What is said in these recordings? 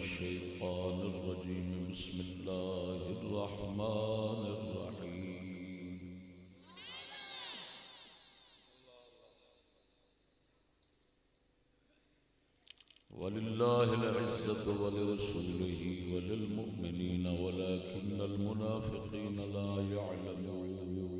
الشيطان الرجيم. بسم الله الرحمن الرحيم. ولله العزة ولرسوله وللمؤمنين ولكن المنافقين لا يعلمون.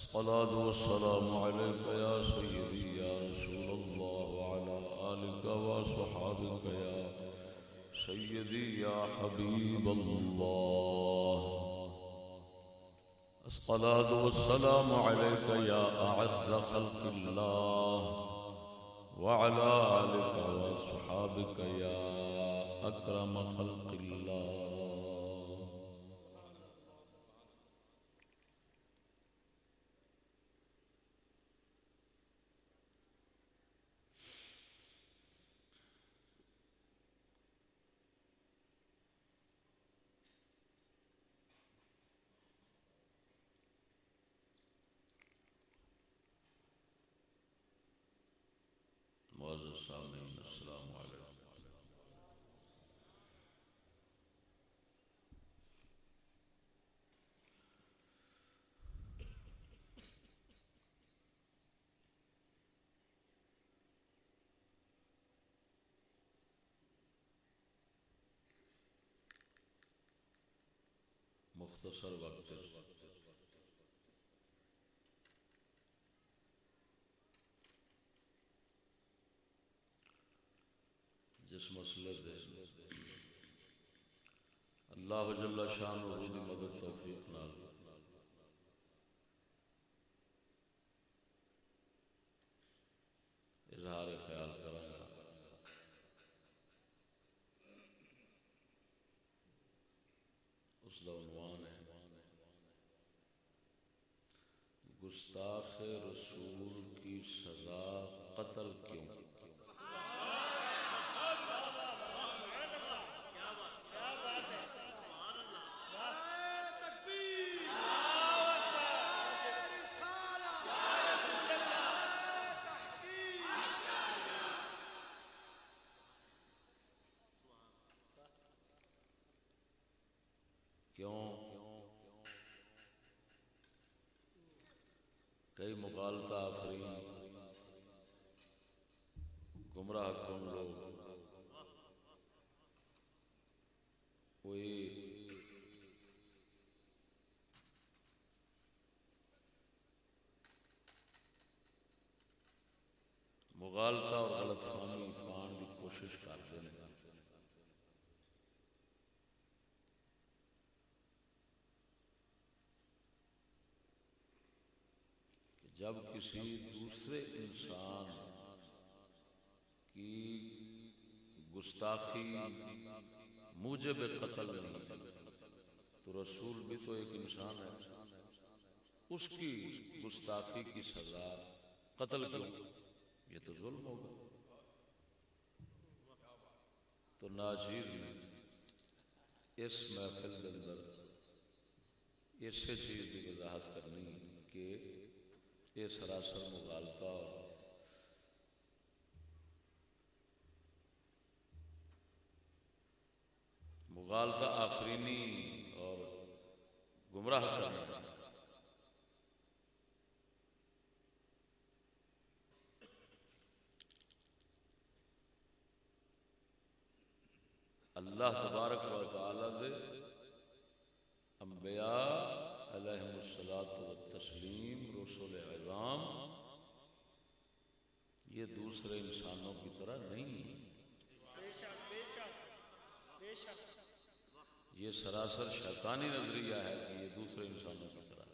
الصلاة والسلام عليك يا سيدي يا رسول الله وعلى آلك وصحابك يا سيدي يا حبيب الله. الصلاة والسلام عليك يا أعز خلق الله وعلى آلك وصحابك يا أكرم خلق الله السلام علیکم مختصر وقت جس مسئلے دے اللہ جل شان و مدد توفیق نال اظہار خیال کرا اس کا عنوان ہے گستاخ رسول کی سزا قتل کیوں کئی مغالطہ آفرین گمراہ کن لوگ کوئی مغالطہ اور غلط فہمی پان کی کوشش کرتے ہیں جب کسی دوسرے انسان کی گستاخی موجب قتل نہیں تو رسول بھی تو ایک انسان ہے۔ اس کی گستاخی کی سزا قتل کیوں؟ یہ تو ظلم ہوگا۔ تو ناچیر نے اس محفل کے اندر اسی چیز کی وضاحت کرنی کہ یہ سراسر مغالطہ مغالطہ آفرینی اور گمراہ کرنا اللہ تبارک و تعالی دے انبیاء علیہ السلاۃ و تسلیم، رسول اعظام یہ دوسرے انسانوں کی طرح نہیں یہ سراسر شیطانی نظریہ ہے کہ یہ دوسرے انسانوں کی طرح۔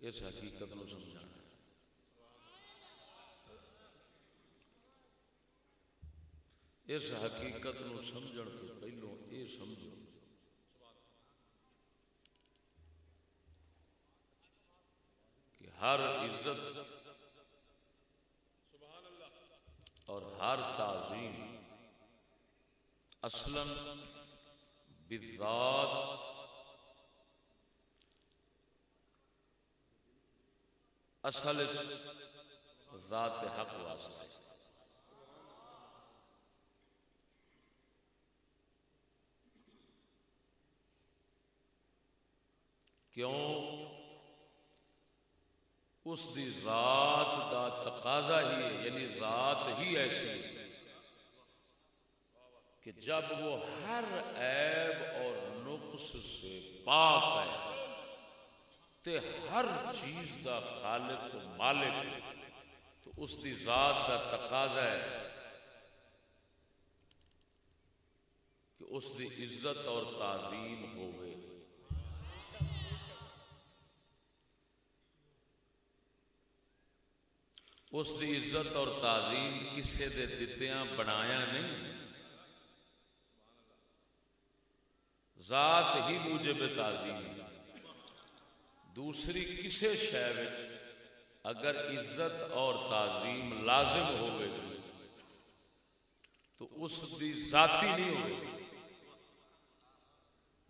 اس حقیقت نو سمجھا اس حقیقت نو سمجھن تو پہلو یہ سمجھو کہ ہر عزت اور ہر تعظیم اصلا بذات اصل ذات حق واسطے۔ کیوں؟ اس دی ذات دا تقاضا ہی ہے یعنی ذات ہی ایسی ہے کہ جب وہ ہر عیب اور نقص سے پاک ہے تے ہر چیز دا خالق و مالک تو اس دی ذات دا تقاضا ہے کہ اس دی عزت اور تعظیم ہوئے اس دی عزت اور تعظیم کسے دے دتیاں بنایا نہیں۔ ذات ہی موجب تعظیم۔ دوسری کسے شہر اگر عزت اور تعظیم لازم ہوئے گی تو اس دی ذاتی نہیں ہوگی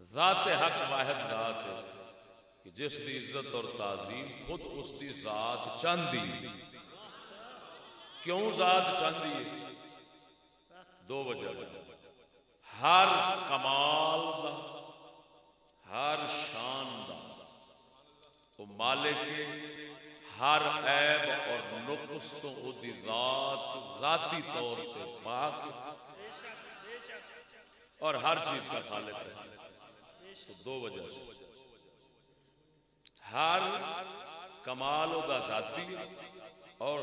ذات حق واحد ذات ہے کہ جس دی عزت اور تعظیم خود اس دی ذات چاندی۔ کیوں ذات چاہتی ہے؟ دو وجہ۔ ہر کمال دا، ہر شان دا۔ وہ مالک ہر عیب اور نقص تو وہ دی ذات، ذاتی طور پہ پاک۔ اور ہر چیز کا خالق ہے۔ تو دو وجہ سے۔ ہر کمال دا ذاتی اور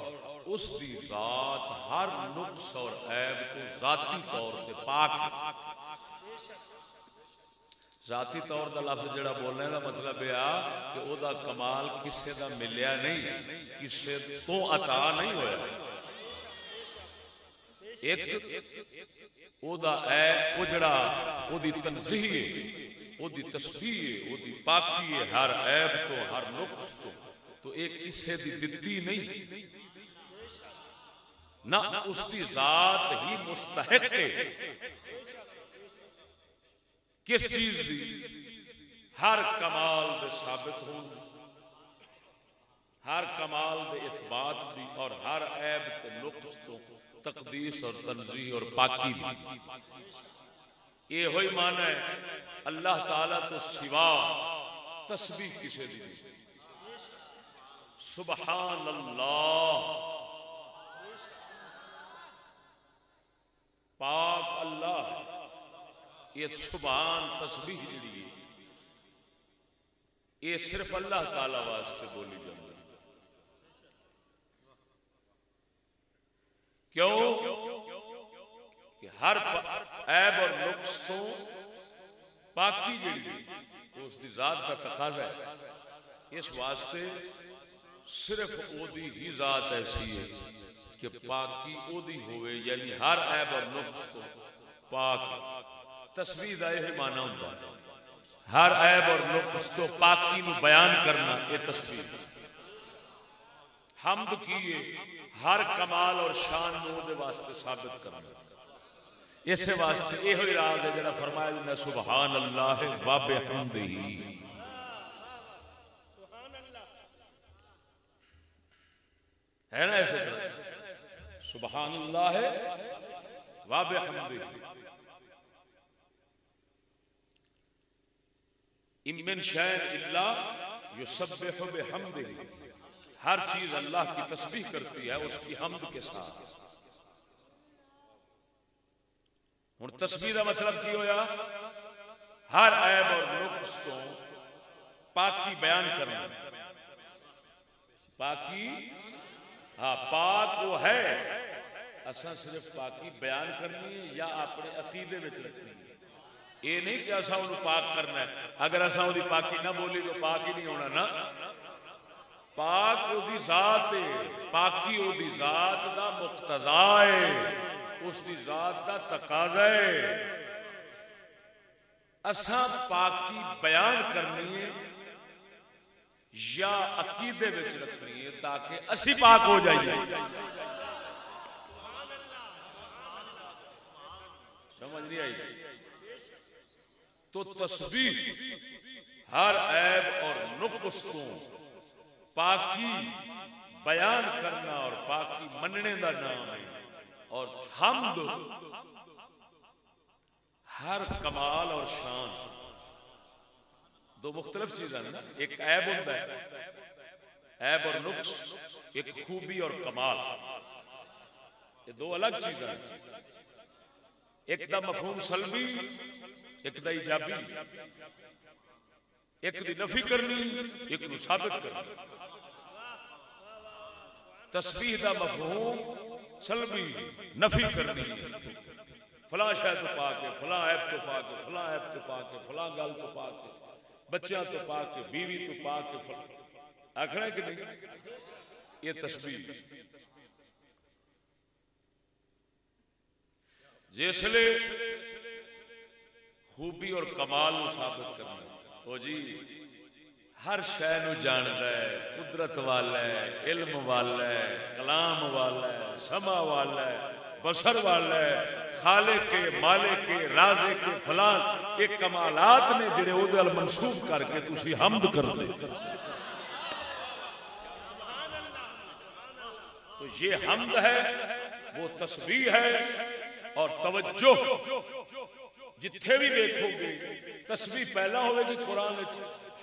اس دی ذات ہر نقص اور عیب تو ذاتی طور پہ پاک ذاتی طور دا لفظ جڑا بولنے دا مطلب ہے کہ او دا کمال کسے دا ملیا نہیں، کسے تو عطا نہیں ہویا۔ ایک او دا اے او جڑا او دی تنزیح ہے او دی تسبیح، او دی پاکی ہے، ہر عیب تو، ہر نقص تو۔ تو ایک کسے دی دتی نہیں، نہ اس کی ذات ہی مستحق ہے۔ کس چیز دی ہر کمال دے ثابت ہوں۔ ہر کمال دے اثبات دی اور ہر عیب تے نقص تو تقدیس اور تنظیح اور پاکی دی یہ ہوئی مانا ہے، اللہ تعالی تو سوا تسبیح کسے دی سبحان اللہ۔ پاک اللہ یہ سبحان تسبیح جڑی یہ صرف اللہ تعالی واسطے بولی جاتی کیوں؟ کہ ہر عیب اور نقص تو پاکی جڑی اس دی ذات کا تقاضا ہے۔ اس واسطے صرف او دی ہی ذات ایسی ہے کہ پاکی او دی ہوئے یعنی ہر عیب اور نقص تو پاک تصویر دا یہ معنی ہوتا ہے۔ ہر عیب اور نقص تو پاکی نو بیان کرنا یہ تصویر۔ حمد کیے، ہر کمال اور شان نو دے واسطے ثابت کرنا۔ اس واسطے یہ ہوئی راز ہے جڑا فرمایا جنہ سبحان اللہ و بحمدہ۔ ہے نا ایسے طرح سبحان اللہ ہے واب حمد امن شین اللہ یسبح بحمد ہر چیز اللہ کی تسبیح کرتی ہے، اس کی حمد کے ساتھ۔ ہوں تسبیح کا مطلب کی ہویا؟ ہر عیب اور نقص تو پاکی بیان کرنا۔ پاکی ہاں پاک وہ ہے۔ اصا صرف پاکی بیان کرنی ہے یا اپنے عقیدے رکھنی ہے؟ یہ نہیں کہ اصا پاک کرنا ہے۔ اگر اصا وہ پاکی نہ بولی تو پاک ہی نہیں ہونا نا۔ پاک او دی ذات ہے۔ پاکی او دی ذات دا مقتضا ہے۔ اس دی ذات دا تقاضا ہے۔ اساں پاکی بیان کرنی ہے۔ یا عقیدے وچ رکھنی ہے تاکہ اسی پاک ہو جائیے۔ سمجھ نہیں آئی؟ تو تسبیح ہر عیب اور نقص کو پاکی بیان کرنا اور پاکی مننے دا نام ہے۔ اور حمد ہر کمال اور شان۔ دو مختلف چیزیں نا، ایک عیب ہوتا ہے عیب۔ اور نقص، ایک خوبی اور کمال۔ یہ دو الگ چیزیں ہیں۔ ایک دا مفہوم سلبی، ایک دا ایجابی۔ ایک دی نفی کرنی، ایک نو ثابت کرنی۔ تسبیح دا مفہوم سلبی، نفی کرنی۔ فلاں شاہ تو پا کے فلاں عیب تو پا کے فلاں عیب تو پا کے فلاں گل تو پا کے بچیاں تو پا کے بیوی تو پا کے آخر کہ نہیں؟ یہ تسبیح جس لیے خوبی اور کمال ثابت کرنا او جی ہر شے نو جاندا ہے، قدرت والا ہے، علم والا ہے، کلام والا ہے سما والا ہے بصر والا ہے، خالق کے، مالک کے، رازق کے، فلان۔ یہ کمالات نے جڑے او دے منسوب کر کے تسی حمد کر دے۔ تو یہ حمد ہے، وہ تسبیح ہے اور توجہ۔ جتھے بھی دیکھو گے تسبیح پہلا ہوئے گی قرآن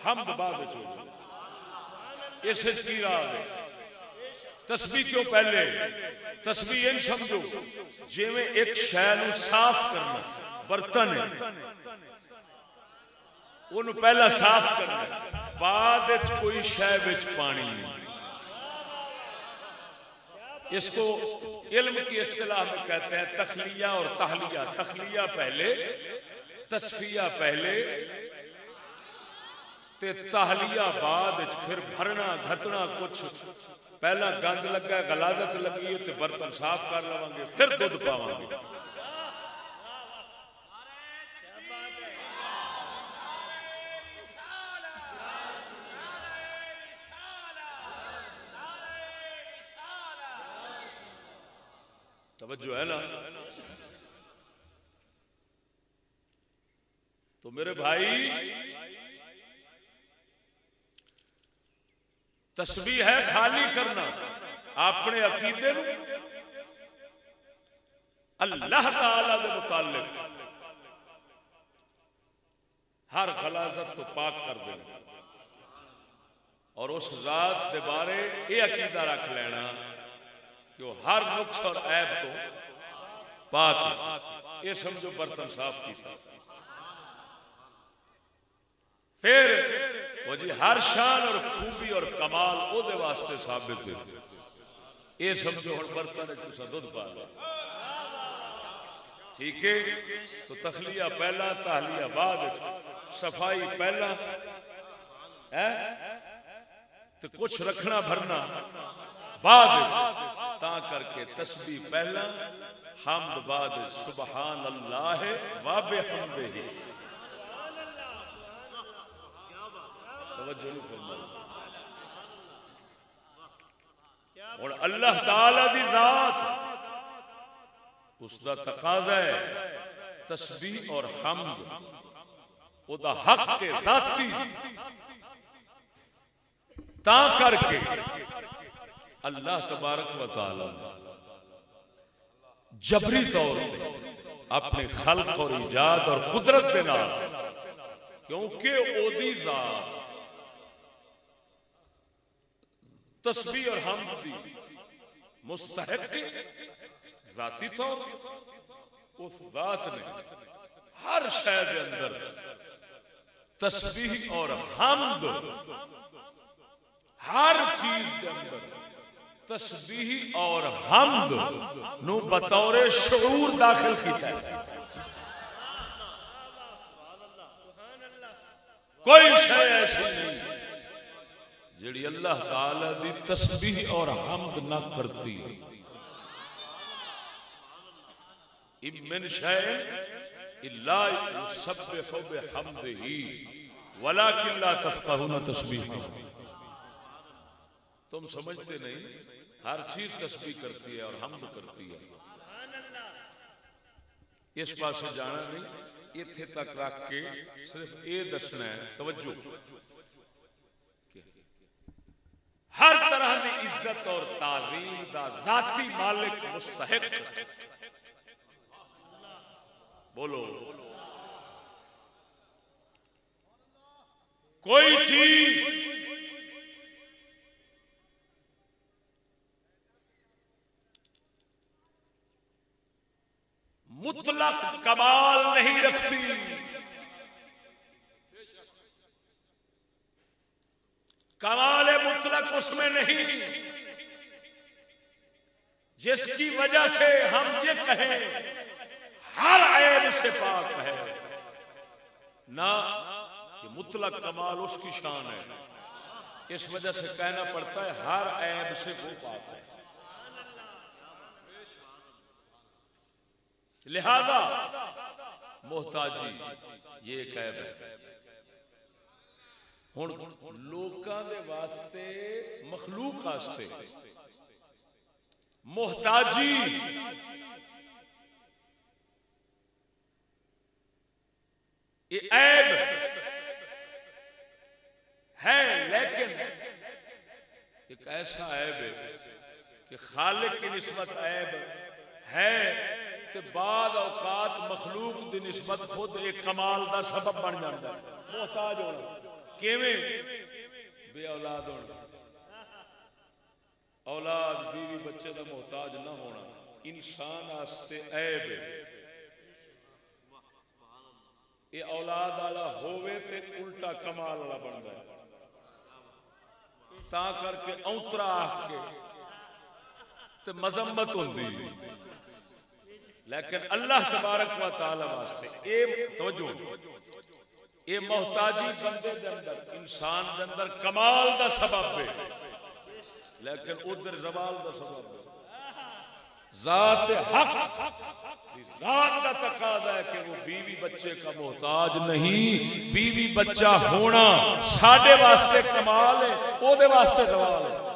حمد بعد اس کی راز ہے؟ تسبیح کیوں پہلے؟ تسبیح ان سمجھو جی میں ایک شے نو صاف کرنا۔ برتن ہے۔ پہلا صاف کرنا بعد کوئی شے پانی نہیں۔ اس کو علم کی اصطلاح میں کہتے ہیں تخلیہ اور تحلیہ۔ تخلیہ پہلے، تصفیہ پہلے، تے تحلیہ بعد پھر بھرنا، گھٹنا کچھ۔ پہلا گند لگا غلازت لگی ہے، تے برتن صاف کر لواں گے، پھر دودھ پاواں گے۔ توجہ ہے نا؟ تو میرے بھائی، تسبیح ہے خالی کرنا، اپنے عقیدے نو اللہ تعالی کے متعلق ہر غلازت تو پاک کر دینا۔ اور اس ذات کے بارے یہ عقیدہ رکھ لینا۔ کہ وہ ہر نقص اور عیب تو پاک یہ سمجھو برتن صاف کیتا۔ پھر وہ جی ہر شان اور خوبی اور کمال او دے واسطے ثابت ہے یہ سمجھو ہر برتن تو دودھ پا لو۔ ٹھیک ہے؟ تو تخلیہ پہلا، تحلیہ بعد، صفائی پہلا۔ ہاں؟ تو کچھ رکھنا بھرنا بعد۔ تا کر کے تسبیح پہلا، حمد بعد سبحان اللہ واب حمد ہی اور اللہ تعالی دی ذات، اس دا تقاضا ہے تسبیح اور حمد۔ او دا حق کے ذاتی۔ تا کر کے اللہ تبارک و تعالی جبری طور پہ اپنے خلق اور ایجاد اور قدرت کے نام کیونکہ او دی ذات تسبیح اور حمد دی مستحق ذاتی طور اس ذات نے ہر شے کے اندر تسبیح اور حمد ہر چیز کے اندر تسبیح اور حمد نو بطور شعور داخل کیتا ہے۔ کوئی شے ایسی نہیں جڑی اللہ تعالی دی تسبیح اور حمد نہ کرتی۔ من شيء الا يسبح بحمده ولكن لا تفقهون تسبيحه تم سمجھتے نہیں؟ ہر چیز تسبیح کرتی ہے اور حمد کرتی ہے۔ اس پاس جانا نہیں اتنے تک رکھ کے صرف یہ دسنا ہے، توجہ۔ ہر طرح کی عزت اور تعظیم دا ذاتی مالک مستحق۔ بولو۔ کوئی چیز مطلق کمال نہیں رکھتی۔ کمال مطلق اس میں نہیں۔ جس کی وجہ سے ہم یہ کہیں، ہر عیب سے پاک ہے۔ نہ کہ مطلق کمال اس کی شان ہے۔ اس وجہ سے کہنا پڑتا ہے، ہر عیب سے وہ پاک ہے۔ لہذا، محتاجی، یہ ایک ہے۔ ہوں لوکاں دے واسطے، مخلوق واسطے، محتاجی، یہ عیب ہے، لیکن ایک ایسا عیب ہے کہ خالق کی نسبت عیب ہے۔ تے بعد اوقات مخلوق دی نسبت خود ایک کمال دا سبب بن جاتا ہے۔ محتاج ہونا۔ کیویں؟ بے اولاد ہونا۔ اولاد بیوی بچے دا محتاج نہ ہونا۔ انسان واسطے عیب ہے۔ یہ اولاد والا ہووے تے الٹا کمال والا بنتا ہے۔ تا کر کے اونترا آ کے تے مذمت ہوندی۔ لیکن اللہ تبارک و تعالی واسطے اے توجہ، اے محتاجی بندے دے اندر، انسان دے اندر کمال دا سبب ہے۔ لیکن ادھر زوال دا سبب ہے۔ ذات حق، ذات کا تقاضا ہے کہ وہ بیوی بچے کا محتاج نہیں، بیوی بچہ ہونا ساڈے واسطے کمال ہے او دے واسطے زوال ہے۔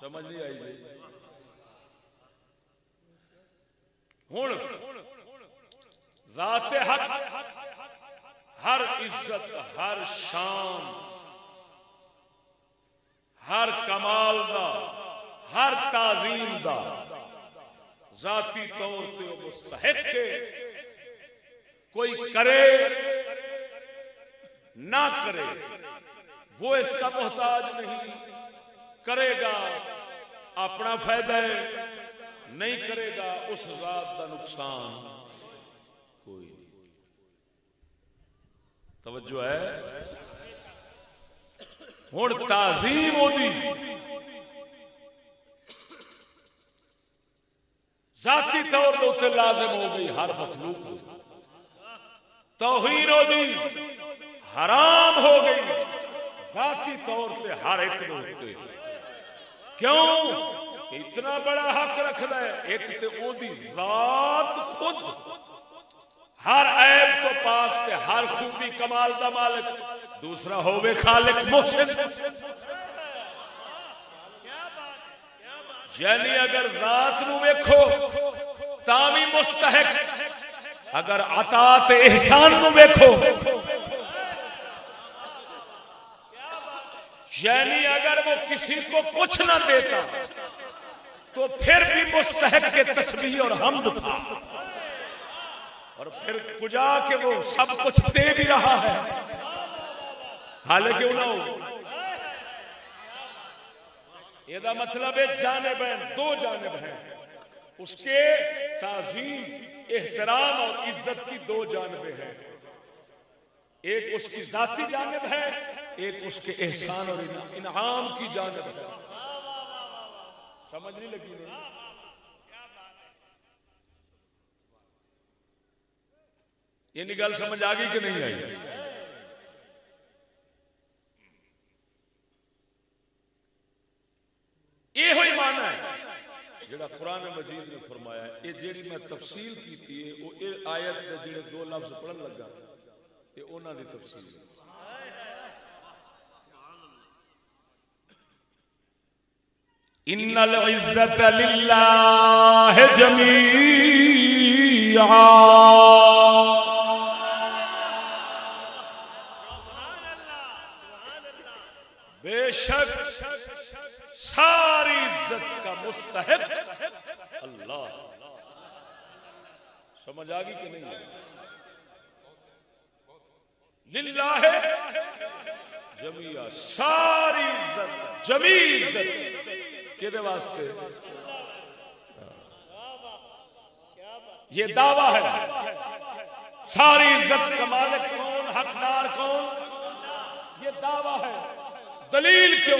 سمجھ نہیں آئی جی ہوں۔ ذات حق، ہر عزت، ہر شان، ہر کمال دا، ہر تعظیم دا۔ ذاتی طور پہ مستحق کوئی کرے، نہ کرے، وہ اس کا محتاج نہیں۔ کرے گا، اپنا فائدہ ہے۔ نہیں کرے گا اس ذات کا نقصان۔ کوئی توجہ ہے۔ ہوں تعظیم ذاتی طور پر لازم ہو گئی ہر مخلوق توہین ہو گئی حرام ہو گئی۔ ذاتی طور پہ ہر ایک کیوں؟ اتنا بڑا حق رکھتا ہے، ایک تے او دی ذات خود۔ ہر عیب تو پاک تے ہر خوبی کمال دا مالک۔ دوسرا ہوے خالق محسن۔ یعنی اگر ذات نو ویکھو، تا بھی مستحق۔ اگر عطا تے احسان نو ویکھو۔ یعنی اگر وہ کسی کو کچھ نہ دیتا تو پھر بھی مستحق کے تسبیح اور حمد تھا۔ اور پھر کجا کے وہ سب کچھ دے بھی رہا ہے۔ حالانکہ انہوں یہ مطلب ہے جانب ہیں، دو جانب ہیں۔ اس کے تعظیم، احترام اور عزت کی دو جانبیں ہیں۔ ایک اس کی ذاتی جانب ہے، ایک اس کے احسان اور انعام کی جانب ہے۔ سمجھ نہیں لگی نہیں یہ یعنی گل سمجھ آ گئی کہ نہیں آئی؟ یہ مانا ہے۔ جڑا قرآن مجید نے فرمایا یہ جیڑی میں تفصیل کی آیت جڑے دو لفظ پڑھن لگا، یہ انہوں دی تفصیل ہے۔ ان العزت للہ جميعا. بے شک ساری عزت کا مستحق اللہ سمجھ آگی کہ نہیں للہ جميعا، ساری عزت جمی عزت۔ کہ واسطے؟ یہ دعویٰ ہے۔ ساری عزت کا مالک کون؟ حقدار کون؟ یہ دعویٰ ہے۔ دلیل کیوں؟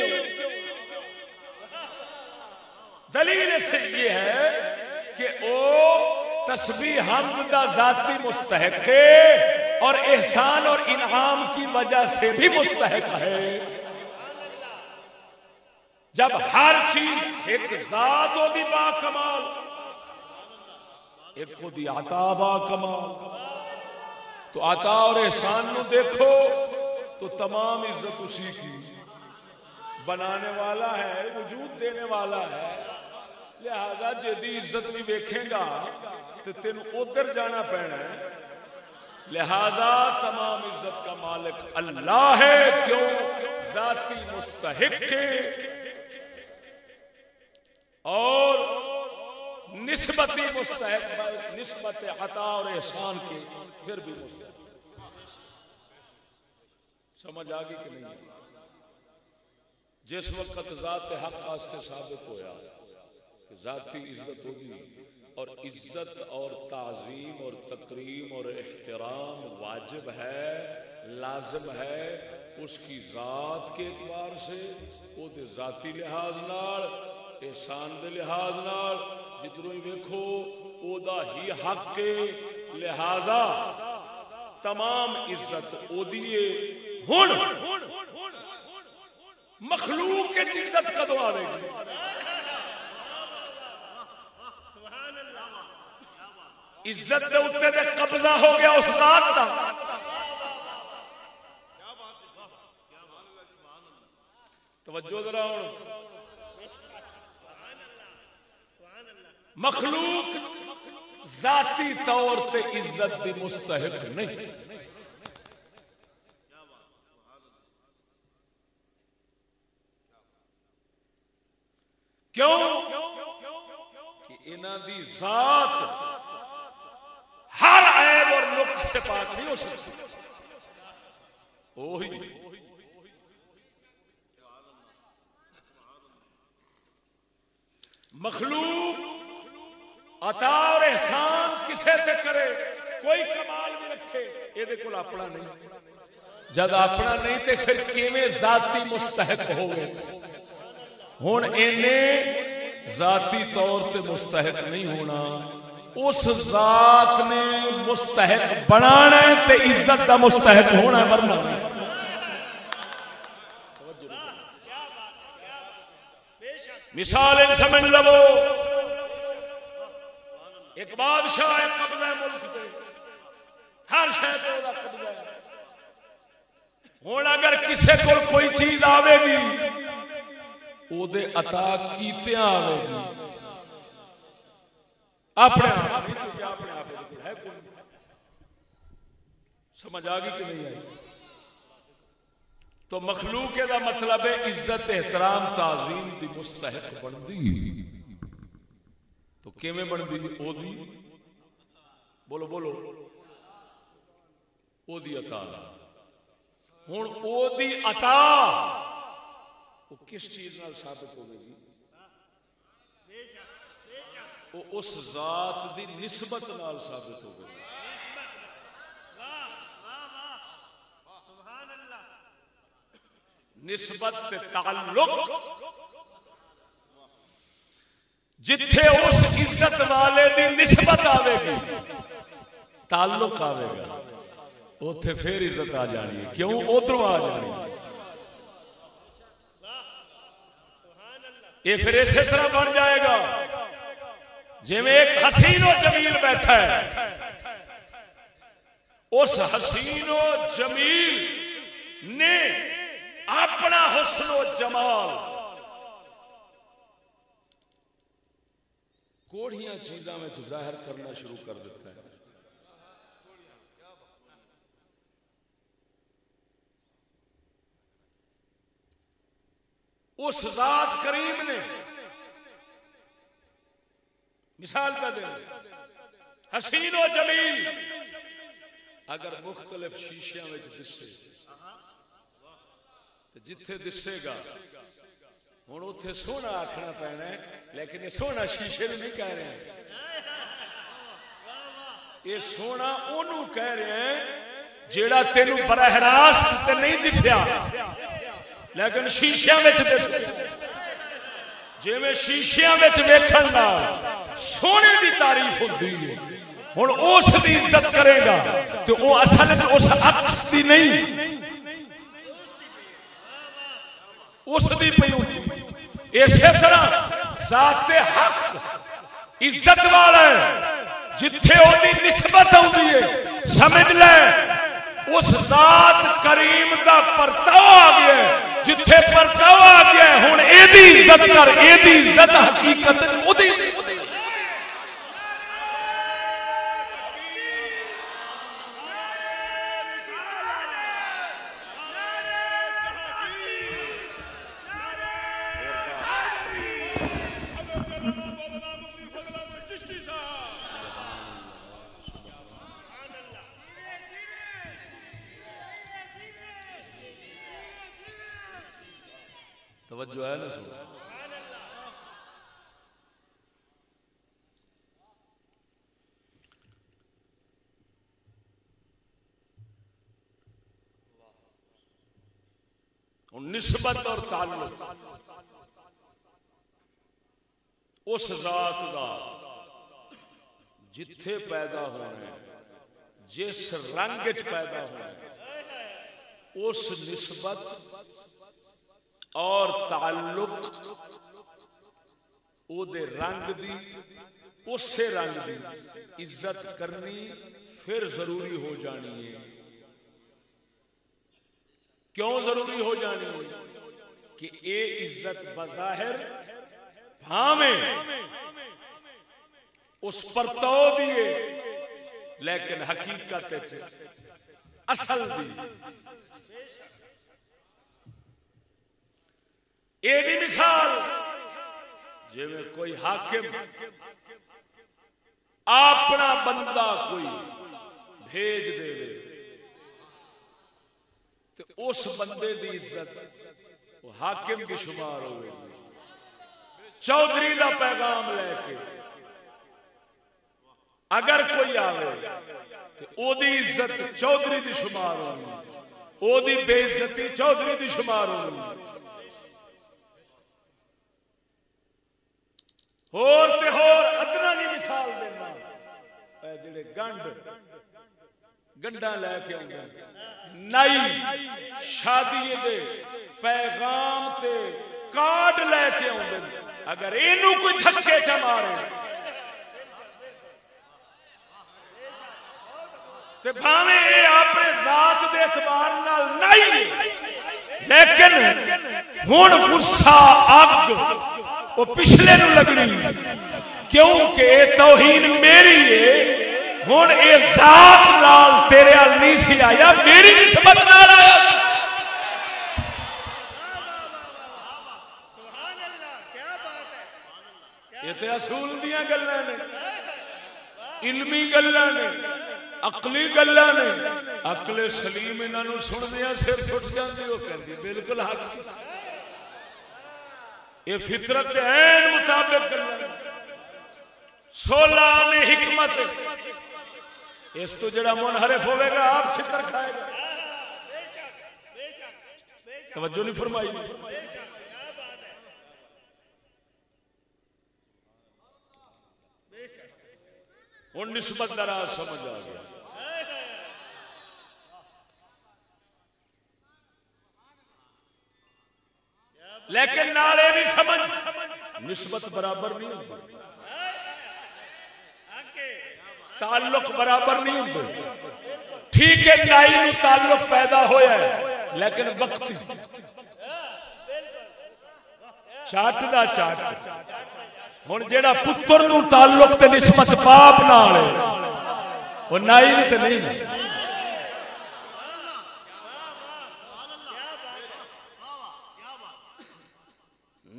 دلیل سے یہ ہے کہ او تسبیح حمد دا ذاتی مستحق ہے اور احسان اور انعام کی وجہ سے بھی مستحق ہے۔ جب ہر چیز ایک ذات ہو دی با کمال، ایک خود عطا با کمال۔ تو عطا اور احسان نو دیکھو تو تمام عزت اسی کی۔ بنانے والا ہے، وجود دینے والا ہے۔ لہذا جدی عزت بھی دیکھے گا تو تین ادھر جانا پینا ہے۔ لہذا تمام عزت کا مالک اللہ ہے، کیوں؟ ذاتی مستحق اور نسبتی مستحق نسبت عطا اور احسان کے پھر بھی مستحق۔ سمجھ آگی کہ نہیں؟ جس وقت ذات حق واسطے ثابت ہویا کہ ذاتی عزت ہوگی اور عزت اور تعظیم اور تکریم اور احترام واجب ہے، لازم ہے، اس کی ذات کے اعتبار سے وہ ذاتی لحاظ نال احسان دے لحاظ نال جدروں ہی ویکھو او دا ہی حق کے لہذا تمام عزت او دیے ہن مخلوق کے عزت کدو آئے گی؟ عزت دے اتنے دے قبضہ ہو گیا اس ذات دا۔ توجہ ذرا ہوں مخلوق ذاتی طور تے عزت دی مستحق نہیں۔ کیوں؟ کہ انہاں دی ذات ہر عیب اور نقص سے پاک نہیں ہو سکتی وہی مخلوق عطا اور احسان کسے سے کرے کوئی کمال بھی رکھے یہ کول اپنا نہیں۔ جب اپنا نہیں تے پھر کیویں ذاتی مستحق ہو گئے ہن اینے ذاتی طور تے مستحق نہیں ہونا۔ اس ذات نے مستحق بنانا ہے تے عزت دا مستحق ہونا ہے ورنہ مثال سمجھ لو۔ ایک بادشاہ ہے قبضہ ملک پہ ہر شہر پہ قبضہ ہے۔ ہوں اگر کسی کو کوئی چیز آئے گی وہ عطا کیتے آئے گی۔ اپنے سمجھ آ گئی کہ نہیں آئی؟ تو مخلوق کا مطلب ہے عزت، احترام، تعظیم دی مستحق بندی۔ تو کیویں بنتی؟ او دی بولو بولو۔ او دی عطا۔ ہوں او دی عطا۔ وہ کس چیز نال ثابت ہوے گی جی؟ وہ اس ذات دی نسبت نال ثابت ہوے گی نسبت تعلق۔ جتھے اس عزت والے دی نسبت آئے گی تعلق آئے گا اتے پھر عزت آ جانی ہے۔ کیوں؟ ادھر آ جانی ہے۔ یہ پھر اسی طرح بن جائے گا۔ جی میں ایک حسین و جمیل بیٹھا ہے، اس حسین و جمیل نے اپنا حسن و جمال کوڑیاں چیزاں میں ظاہر کرنا شروع کر دیتا ہے۔ اس ذات کریم نے مثال کا دیں حسین و جمیل۔ اگر مختلف شیشیاں میں دسے جتھے دسے گا ہوں اتنے سونا آخنا پینا لیکن یہ سونا شیشے نہیں کہہ رہے ہیں یہ سونا انہوں کہہ رہے ہیں جیڑا تینوں براہ راست نہیں دسیا لیکن شیشیا جی میں شیشیا ویکن سونے کی تعریف ہوتی ہے ہوں اس کی عزت کرے گا تو وہ اصل اس عکس کی نہیں اس کی پی اسی طرح ذات حق عزت والا ہے، جتھے وہ نسبت ہوندی ہے، سمجھ لے، اس ذات کریم دا پرتاؤ آ گیا جتھے پرتاؤ آ گیا ہن ایدی عزت کر ایدی عزت حقیقت نسبت اور تعلق۔ اس ذات کا جتھے پیدا ہونا جس رنگ پیدا ہونا اس نسبت اور تعلق او دے رنگ دی، اسے رنگ دی عزت کرنی پھر ضروری ہو جانی ہے۔ کیوں ضروری ہو جانی کہ اے عزت بظاہر بھاویں اس پر تو دیے لیکن حقیقت اصل دی یہ بھی مثال جی میں کوئی حاکم، اپنا بندہ کوئی بھیج دے۔ تو اس بندے دی عزت، وہ حاکم کی شمار ہوئے۔ چودھری کا پیغام لے کے اگر کوئی آئے تو او دی عزت چودھری دی شمار ہوگی او دی بے عزتی چودھری دی شمار ہوگی ہور تے ہور ادنا جی مثال دینا۔ اے جڑے گنڈ گنڈا لے کے آؤں نائی شادی دے پیغام تے کارڈ لے کے آؤں اگر اینو کوئی تھکے چا مارے تے بھاوے اے اپنے ذات دے اعتبار نال نہیں لیکن ہن غصہ اگ وہ پچھلے نو لگنی، کیونکہ توہین میری ہے ہوں یہ ذات لال تیرے ال نہیں سی آیا، میری نسبت نال آیا۔ یہ تو اصول دیا گلا نے، علمی گلا نے اقلی گلا نے۔ اقل سلیم انہوں سننے سر سٹ جاتی وہ کہتی بالکل حق۔ یہ فطرت ہے مطابق سولہ میں حکمت۔ اس تو جڑا منحرف ہوئے گا، آپ چھتر کھائے گا۔ توجہ نہیں فرمائی۔ ہوں نسبت دراز سمجھ آ گیا۔ لیکن نالے بھی سمجھ، نسبت برابر نہیں ہوتی۔ تعلق برابر نہیں ہوتے ٹھیک ہے نائی نو تعلق پیدا ہویا ہے، لیکن وقتی چاٹ دا چاٹ۔ ہوں جیڑا پتر نو تعلق تے نسبت باپ نال ہے، وہ نائی تے نہیں۔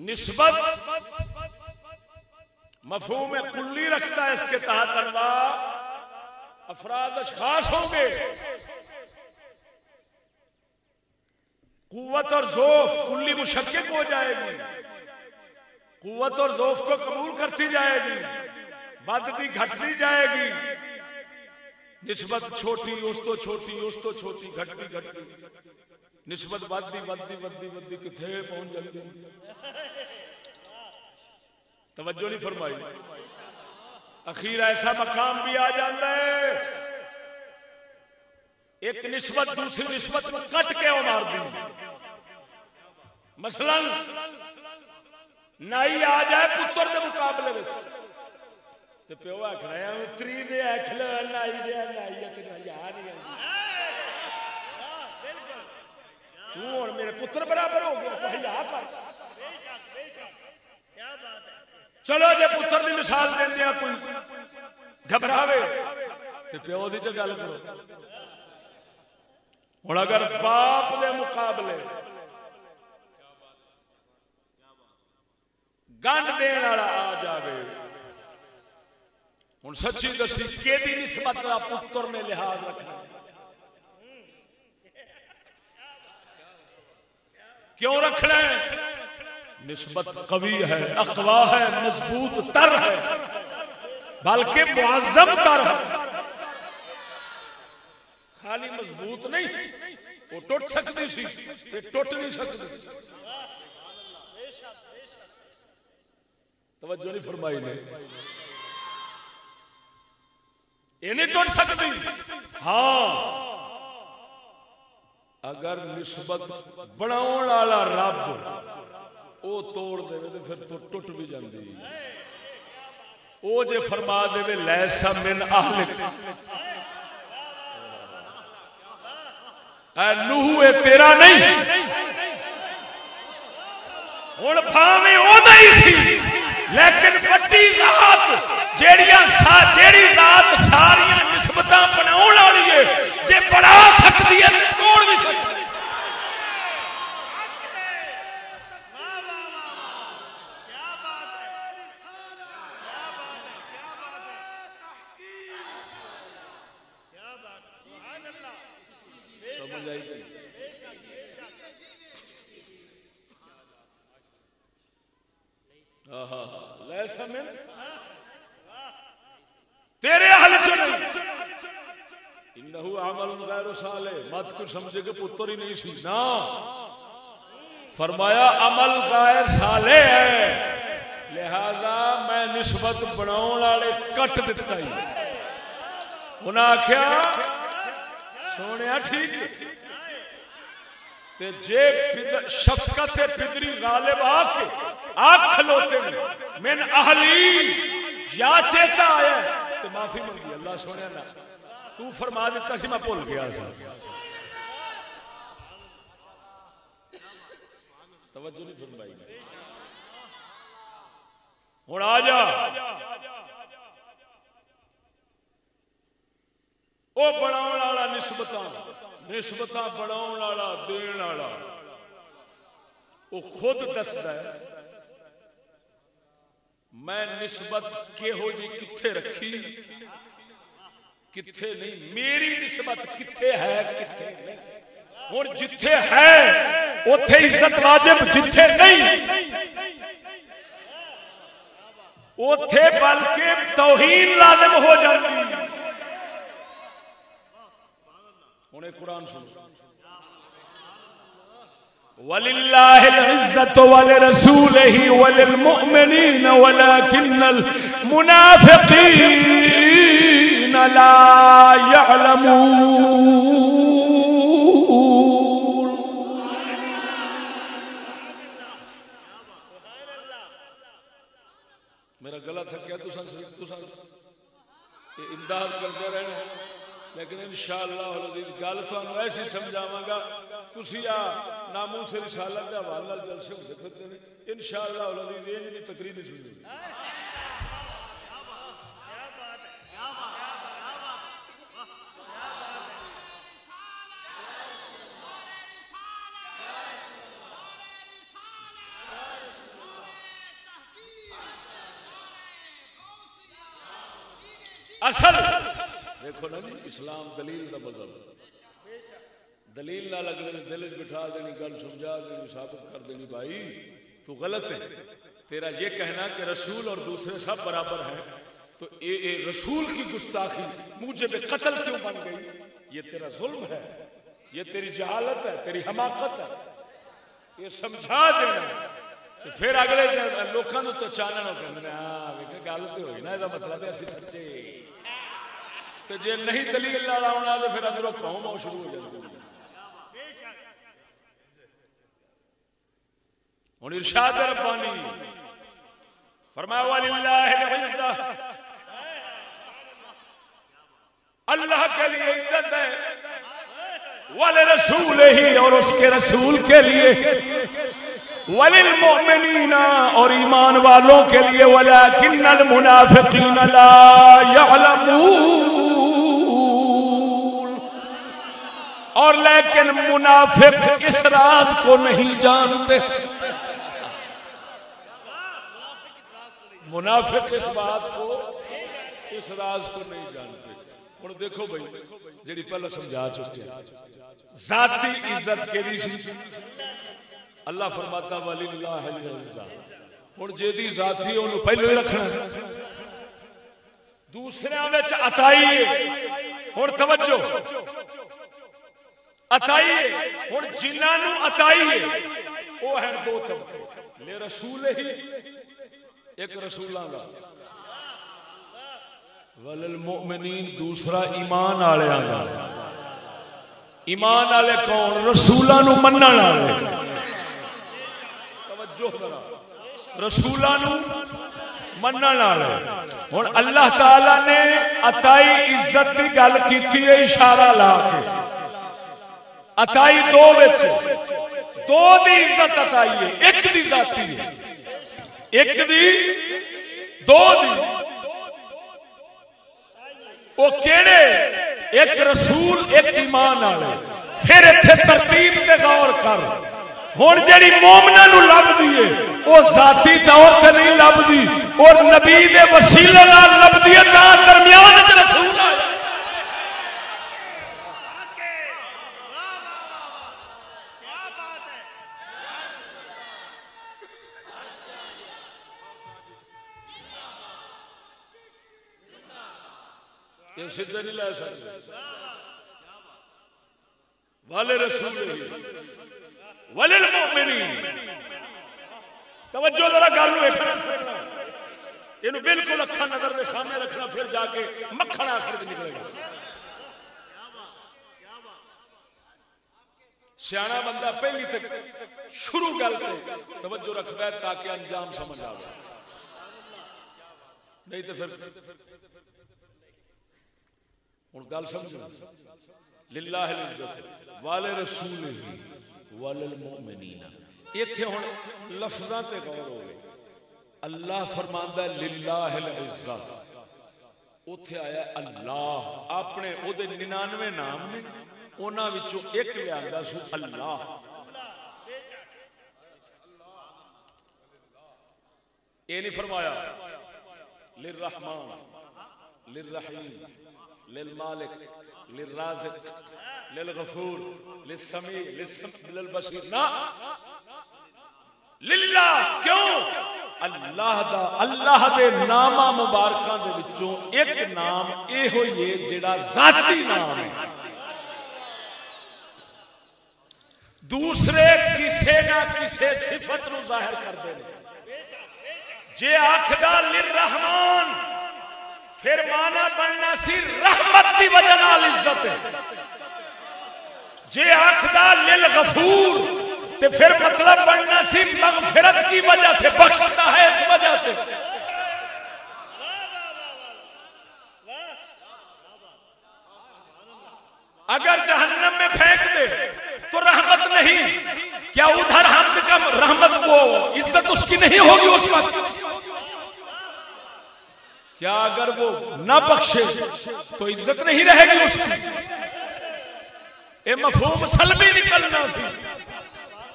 نسبت مفہوم کلی رکھتا ہے اس کے تحت انواع۔ افراد اشخاص ہوں گے۔ قوت اور ذوف کلی مشکک ہو جائے گی۔ قوت اور ذوف کو قبول کرتی جائے گی۔ بدتی گھٹتی جائے گی۔ نسبت چھوٹی، اس تو چھوٹی، اس تو چھوٹی، گھٹتی گھٹتی۔ نسبت بدتی بدتی بدتی بدتی کتنے پہنچ جاتی۔ توجہ نہیں فرمائی۔ اخیر ایسا مقام بھی آ جاتا ہے۔ ایک نسبت دوسری نسبت کو کٹ کے مار دی۔ مثلا نائی آ جائے پتر دے مقابلے میں تے پیو آخر ہے اتری دے اکھل نائی دے نائی تے نائی، آ نہیں تو ہن میرے پتر برابر ہو گیا کوئی آ کر چلو جی پتر کی مثال دیا کوئی، گھبراوے۔ تو پیو کی تو گل کرو۔ ہوں اگر باپ دے مقابلے گنڈ دن والا آ جائے ہوں سچی دسی کہ نسبت کا پتر نے لحاظ رکھنا۔ کیوں رکھنا ہے؟ نسبت قوی ہے، اقوا ہے، مضبوط تر ہے، بلکہ معظم تر ہے۔ خالی مضبوط نہیں، وہ ٹوٹ سکتی سی یہ ٹوٹ نہیں سکتی۔ توجہ نہیں فرمائی نے۔ یہ نہیں ٹوٹ سکتی۔ ہاں۔ اگر نسبت بناؤ والا رب وہ توڑ دے تو پھر تو ٹوٹ بھی جاندی۔ او جے فرما دے لیسا من اہلک۔ اے نوح، اے تیرا نہیں۔ ہن بھاویں اودا ہی سی۔ لیکن بڑی ذات، جیڑیاں سا، جیڑی ذات ساری نسبتاں بناون والی ہے، جے بڑا سکتی ہے، توڑ بھی سکتی ہے تیرے حل انہو عمل غیر صالح مت کو سمجھے کہ پتر ہی نہیں سی۔ نا۔ فرمایا، عمل غیر صالح ہے۔ لہذا میں نسبت بناؤ والے کٹ دیتا ہی۔ انہیں آخیا سونے ٹھیک تے جے شفقت پدری غالب آ کے آگ کھلوتے من اہلی، یا چیتا آیا ہے۔ تو معافی منگی، اللہ سونے نا۔ تو فرما دیتا سی، میں بھول گیا سا۔ توجہ نہیں فرمائی۔ ہوں، آ جا۔ وہ بنا نسبت نسبت بنا دن والا وہ خود دستا ہے، میں نسبت کہو جی کتنے رکھی؟ کتنے نہیں، میری نسبت کتنے ہے کتنے ہوں جتھے ہے اتے عزت واجب جتھے نہیں۔ اتے بلکہ توہین لازم ہو جاتی۔ ہوں قرآن سن ولله العزة ولرسوله وللمؤمنين ولكن المنافقين لا يعلمون۔ انتظار کرتے رہنا لیکن انشاءاللہ العزیز گل تانوں ایسی گا، تسی آ ناموں سے رسالت دا حوالہ جلسے ہو سکتے ہیں انشاءاللہ العزیز یہ دی تقریر سنی اللہ کیا بات ہے، کیا بات ہے۔ اصل دیکھو نا جی اسلام دلیل کا مذہب دلیل نہ لگنے دل بٹھا دینی گل، سمجھا دینی، ثابت کر دینی، بھائی، تو غلط ہے۔ تیرا یہ کہنا کہ رسول اور دوسرے سب برابر ہیں، تو اے اے رسول کی گستاخی مجھے بے قتل کیوں بن گئی؟ یہ تیرا ظلم ہے، یہ تیری جہالت ہے، تیری حماقت ہے۔ یہ سمجھا دینا۔ پھر اگلے لوگوں تو چانن ہو ہاں، گل تو ہوئی نا، یہ مطلب ہے، اسی سچے۔ تو جی نہیں دلیل نہ لاؤنا تو پھر اندروں قوم آؤ شروع ہو جاتی ہوں ارشاد ربانی۔ فرمایا وللہ العزہ اللہ کے لیے عزت ہے۔ ولرسول ہی اور اس کے رسول کے لیے۔ وللمؤمنین اور ایمان والوں کے لیے۔ ولكن المنافقین لا يعلمون۔ اور لیکن منافق اس راز کو نہیں جانتے۔ منافق اس بات کو اس راز کو نہیں جانتے۔ ہوں دیکھو بھائی جڑی پہلے سمجھا چکے۔ ذاتی عزت کے سی؟ اللہ فرماتا ولی اللہ ہوں جی ذاتی انہوں پہلو ہی رکھنا دوسرے اتائی ہوں توجہ۔ اتائی ہوں جنہوں اتائی وہ ہے دو طبقے لے رسول ہی ایک رسول کا وللمؤمنین دوسرا ایمان والے ایمان والے کون رسولوں نو منن والے توجہ ذرا رسولوں نو منن والے ہن اللہ تعالی نے عطائی عزت کی گل کیتی ہے اشارہ لا کے عطائی دو وچ۔ دو دی عزت عطائی ہے، ایک دی ذاتی ہے۔ ایک دی، دو دی۔ وہ کیڑے؟ ایک رسول، ایک ایمان والے۔ پھر اتنے ترتیب تے غور کر۔ ہوں جیڑی مومنا نو لبدی ہے، وہ ذاتی طور تے نہیں لبدی۔ اور نبی دے وسیلے نال لبدی ہے تا درمیان وچ رسول آیا۔ سیدھے نہیں لے سکتے۔ والے رسول والے المؤمنین توجہ ذرا گل نو یہ بالکل اکھا نظر کے سامنے رکھنا، پھر جا کے مکھن آخر نکلے گا۔ سیاح بندہ پہلی تک شروع گل پہ توجہ رکھتا ہے تاکہ انجام سمجھ آئے نہیں تو پھر ہوں گل سمجھو۔ للہ العزت، والے رسول ہی والمؤمنین ایتھے ہن لفظاں تے غور ہوے اللہ فرماندا للہ العزت۔ اوتھے آیا اللہ۔ اپنے او دے 99 نام نے انہاں وچوں ایک لیا سو اللہ۔ یہ نہیں فرمایا۔ للرحمن، للرحیم۔ للمالک، للرازق، للغفور، للسمیع للبصیر. نا. للہ، کیوں؟ اللہ دا، اللہ دے نامہ مبارکاں دے وچوں ایک نام اے ہوئی ہے جڑا ذاتی نام ہے۔ دوسرے کسے نہ کسے صفت نو ظاہر کر دے جے آکھدا للرحمن پھر مانا بننا سی رحمت کی وجہ نال عزت جے آخدا للغفور تے پھر مطلب بننا سی مغفرت کی وجہ سے، بخشتا ہے اس وجہ سے۔ اگر جہنم میں پھینک دے تو رحمت نہیں، کیا ادھر حمد کا رحمت کو عزت اس کی نہیں ہوگی اس وقت۔ کیا اگر وہ نہ بخشے تو عزت نہیں رہے گی اس کی؟ اے مفہوم سلبی نکلنا تھی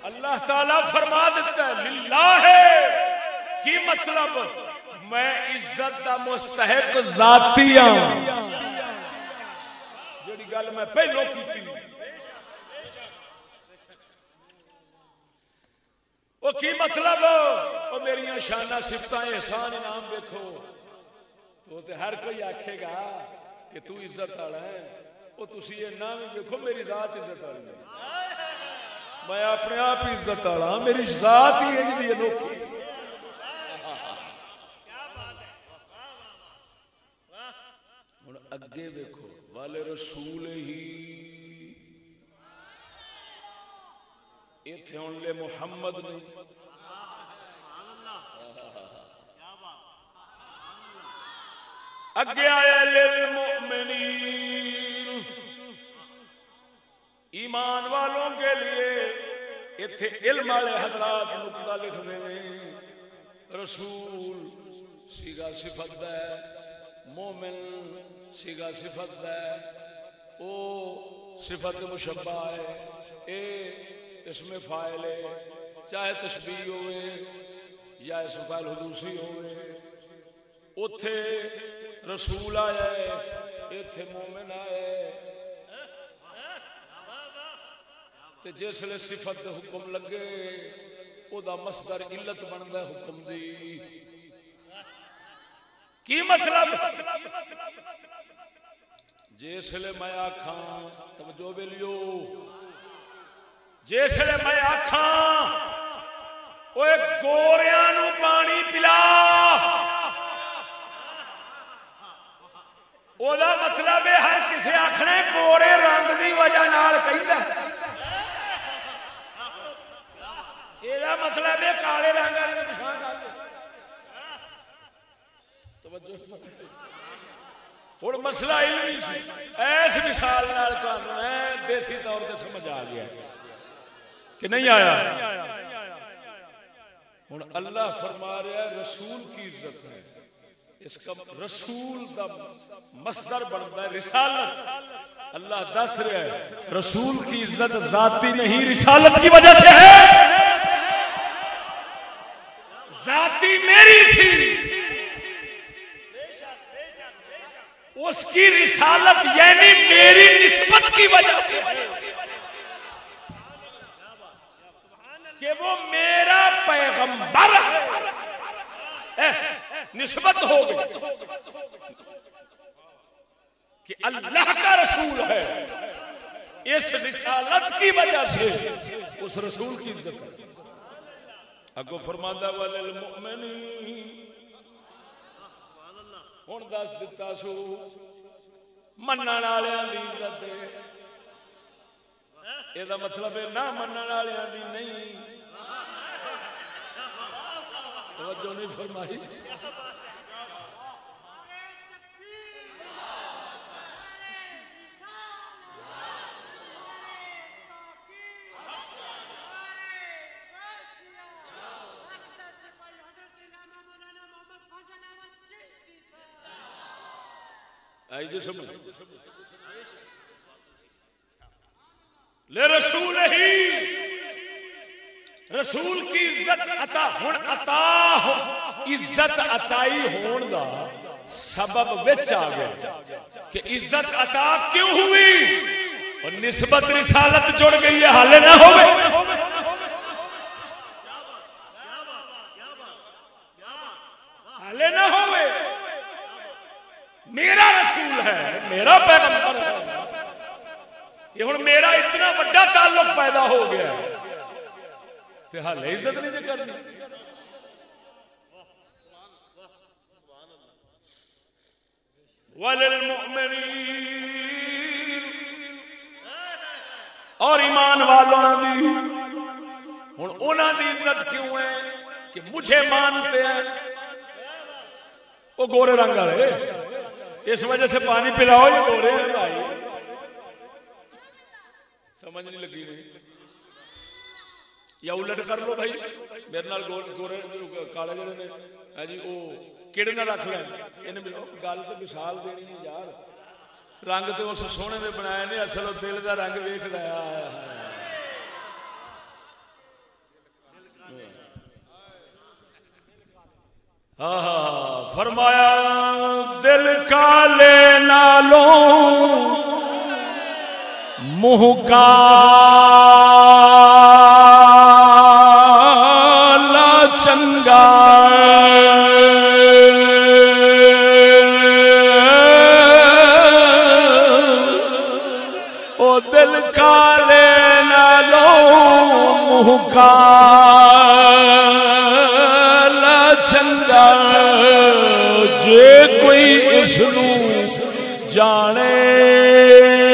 اللہ تعالی فرما دیتا ہے، للہ کی مطلب میں عزت کا مستحق ذاتی ہوں جڑی گل میں پہلو کی وہ کی مطلب؟ وہ میری شانہ سفت احسان انعام دیکھو۔ تو تے ہر کوئی آکھے گا کہ تو عزت والا ہے وہ تسی یہ نام دیکھو میری ذات عزت والی ہے میں اپنے آپ ہی عزت والا ہاں میری ذات ہی ہے جی انوکھی ہوں اگے دیکھو والے رسول ہی ایتھے ہوں لے محمد نے اگے آیا للمؤمنین۔ ایمان والوں کے لیے ایتھے علم والے حضرات نقطہ لکھ دے رسول سیگا صفت ہے مومن سیگا صفت ہے او صفت مشبہ ہے، اے اس میں فائل ہے، چاہے تشبیح ہوئے یا اس میں فائل حدوثی ہوئے۔ اتے رسول آیا ہے اتے مومن آیا ہے۔ تے جس لیے صفت حکم لگے، او دا مصدر علت بندا ہے حکم دی۔ کی مطلب؟ جس لیے میں آکھاں، توجہ بے لیو۔ جس لیے میں آکھاں اوے گوریاں نو پانی پلا او دا مطلب ہے ہر کسی آکھنا گورے رنگ دی وجہ نال کہندا یہ مطلب ہے کالے رنگ والے پچھان کر ہوں مسئلہ علمی سی ایس مثال دیسی طور پہ سمجھ آ گیا کہ نہیں آیا ہوں اللہ فرما رہا ہے رسول کی عزت ہے اس کا رسول کا مصدر بنتا ہے، رسالت۔ اللہ دس رہا ہے، رسول کی عزت ذاتی نہیں، رسالت کی وجہ سے ہے۔ ذاتی میری سی اس کی رسالت یعنی میری نسبت کی وجہ سے کہ وہ میرا پیغمبر ہے۔ نسبت ہو گئی کہ اللہ کا رسول ہے۔ اس رسالت کی وجہ سے اس رسول کی عزت ہے۔ اگو فرماندہ والے المؤمنین۔ ہوں دس دتا سو۔ من والوں کی عزت یہ مطلب ہے نہ من والوں کی نہیں۔ توجہ نہیں فرمائی۔ آئی جو سمجھ۔ لے رسول ہی۔ رسول کی عزت عطا، ہن عطا عزت عطائی ہون دا سبب وچ آ گیا۔ کہ عزت عطا کیوں ہوئی؟ اور نسبت رسالت جڑ گئی ہے، حال نہ ہوئے حال نہ ہوئے میرا رسول ہے میرا پیغمبر ہے یہ ہوں میرا اتنا بڑا تعلق پیدا ہو گیا تے حال عزت نہیں جی کرنی۔ وللمؤمنین۔ اور ایمان والوں دی۔ ہوں انہوں دی عزت کیوں ہے؟ کہ مجھے مانتے ہیں۔ وہ گورے رنگ والے۔ اس وجہ سے پانی پلاؤ یہ گورے ہیں بھائی؟ سمجھ نہیں لگی۔ نہیں یا الٹ کر لو بھائی۔ میرے نال گول گورے کالے جڑے نے۔ ہاں جی وہ کیڑے نہ رکھ لیں۔ انہیں ملو گل تو مثال دینی ہے یار۔ رنگ تو اس سونے میں بنایا نے، اصل دل کا رنگ ویخ رہا ہے ہاں، ہاں، ہاں۔ فرمایا، دل کا لے نالوں، منہ کا نالوں منہ کا چنگا جے کوئی اس جانے۔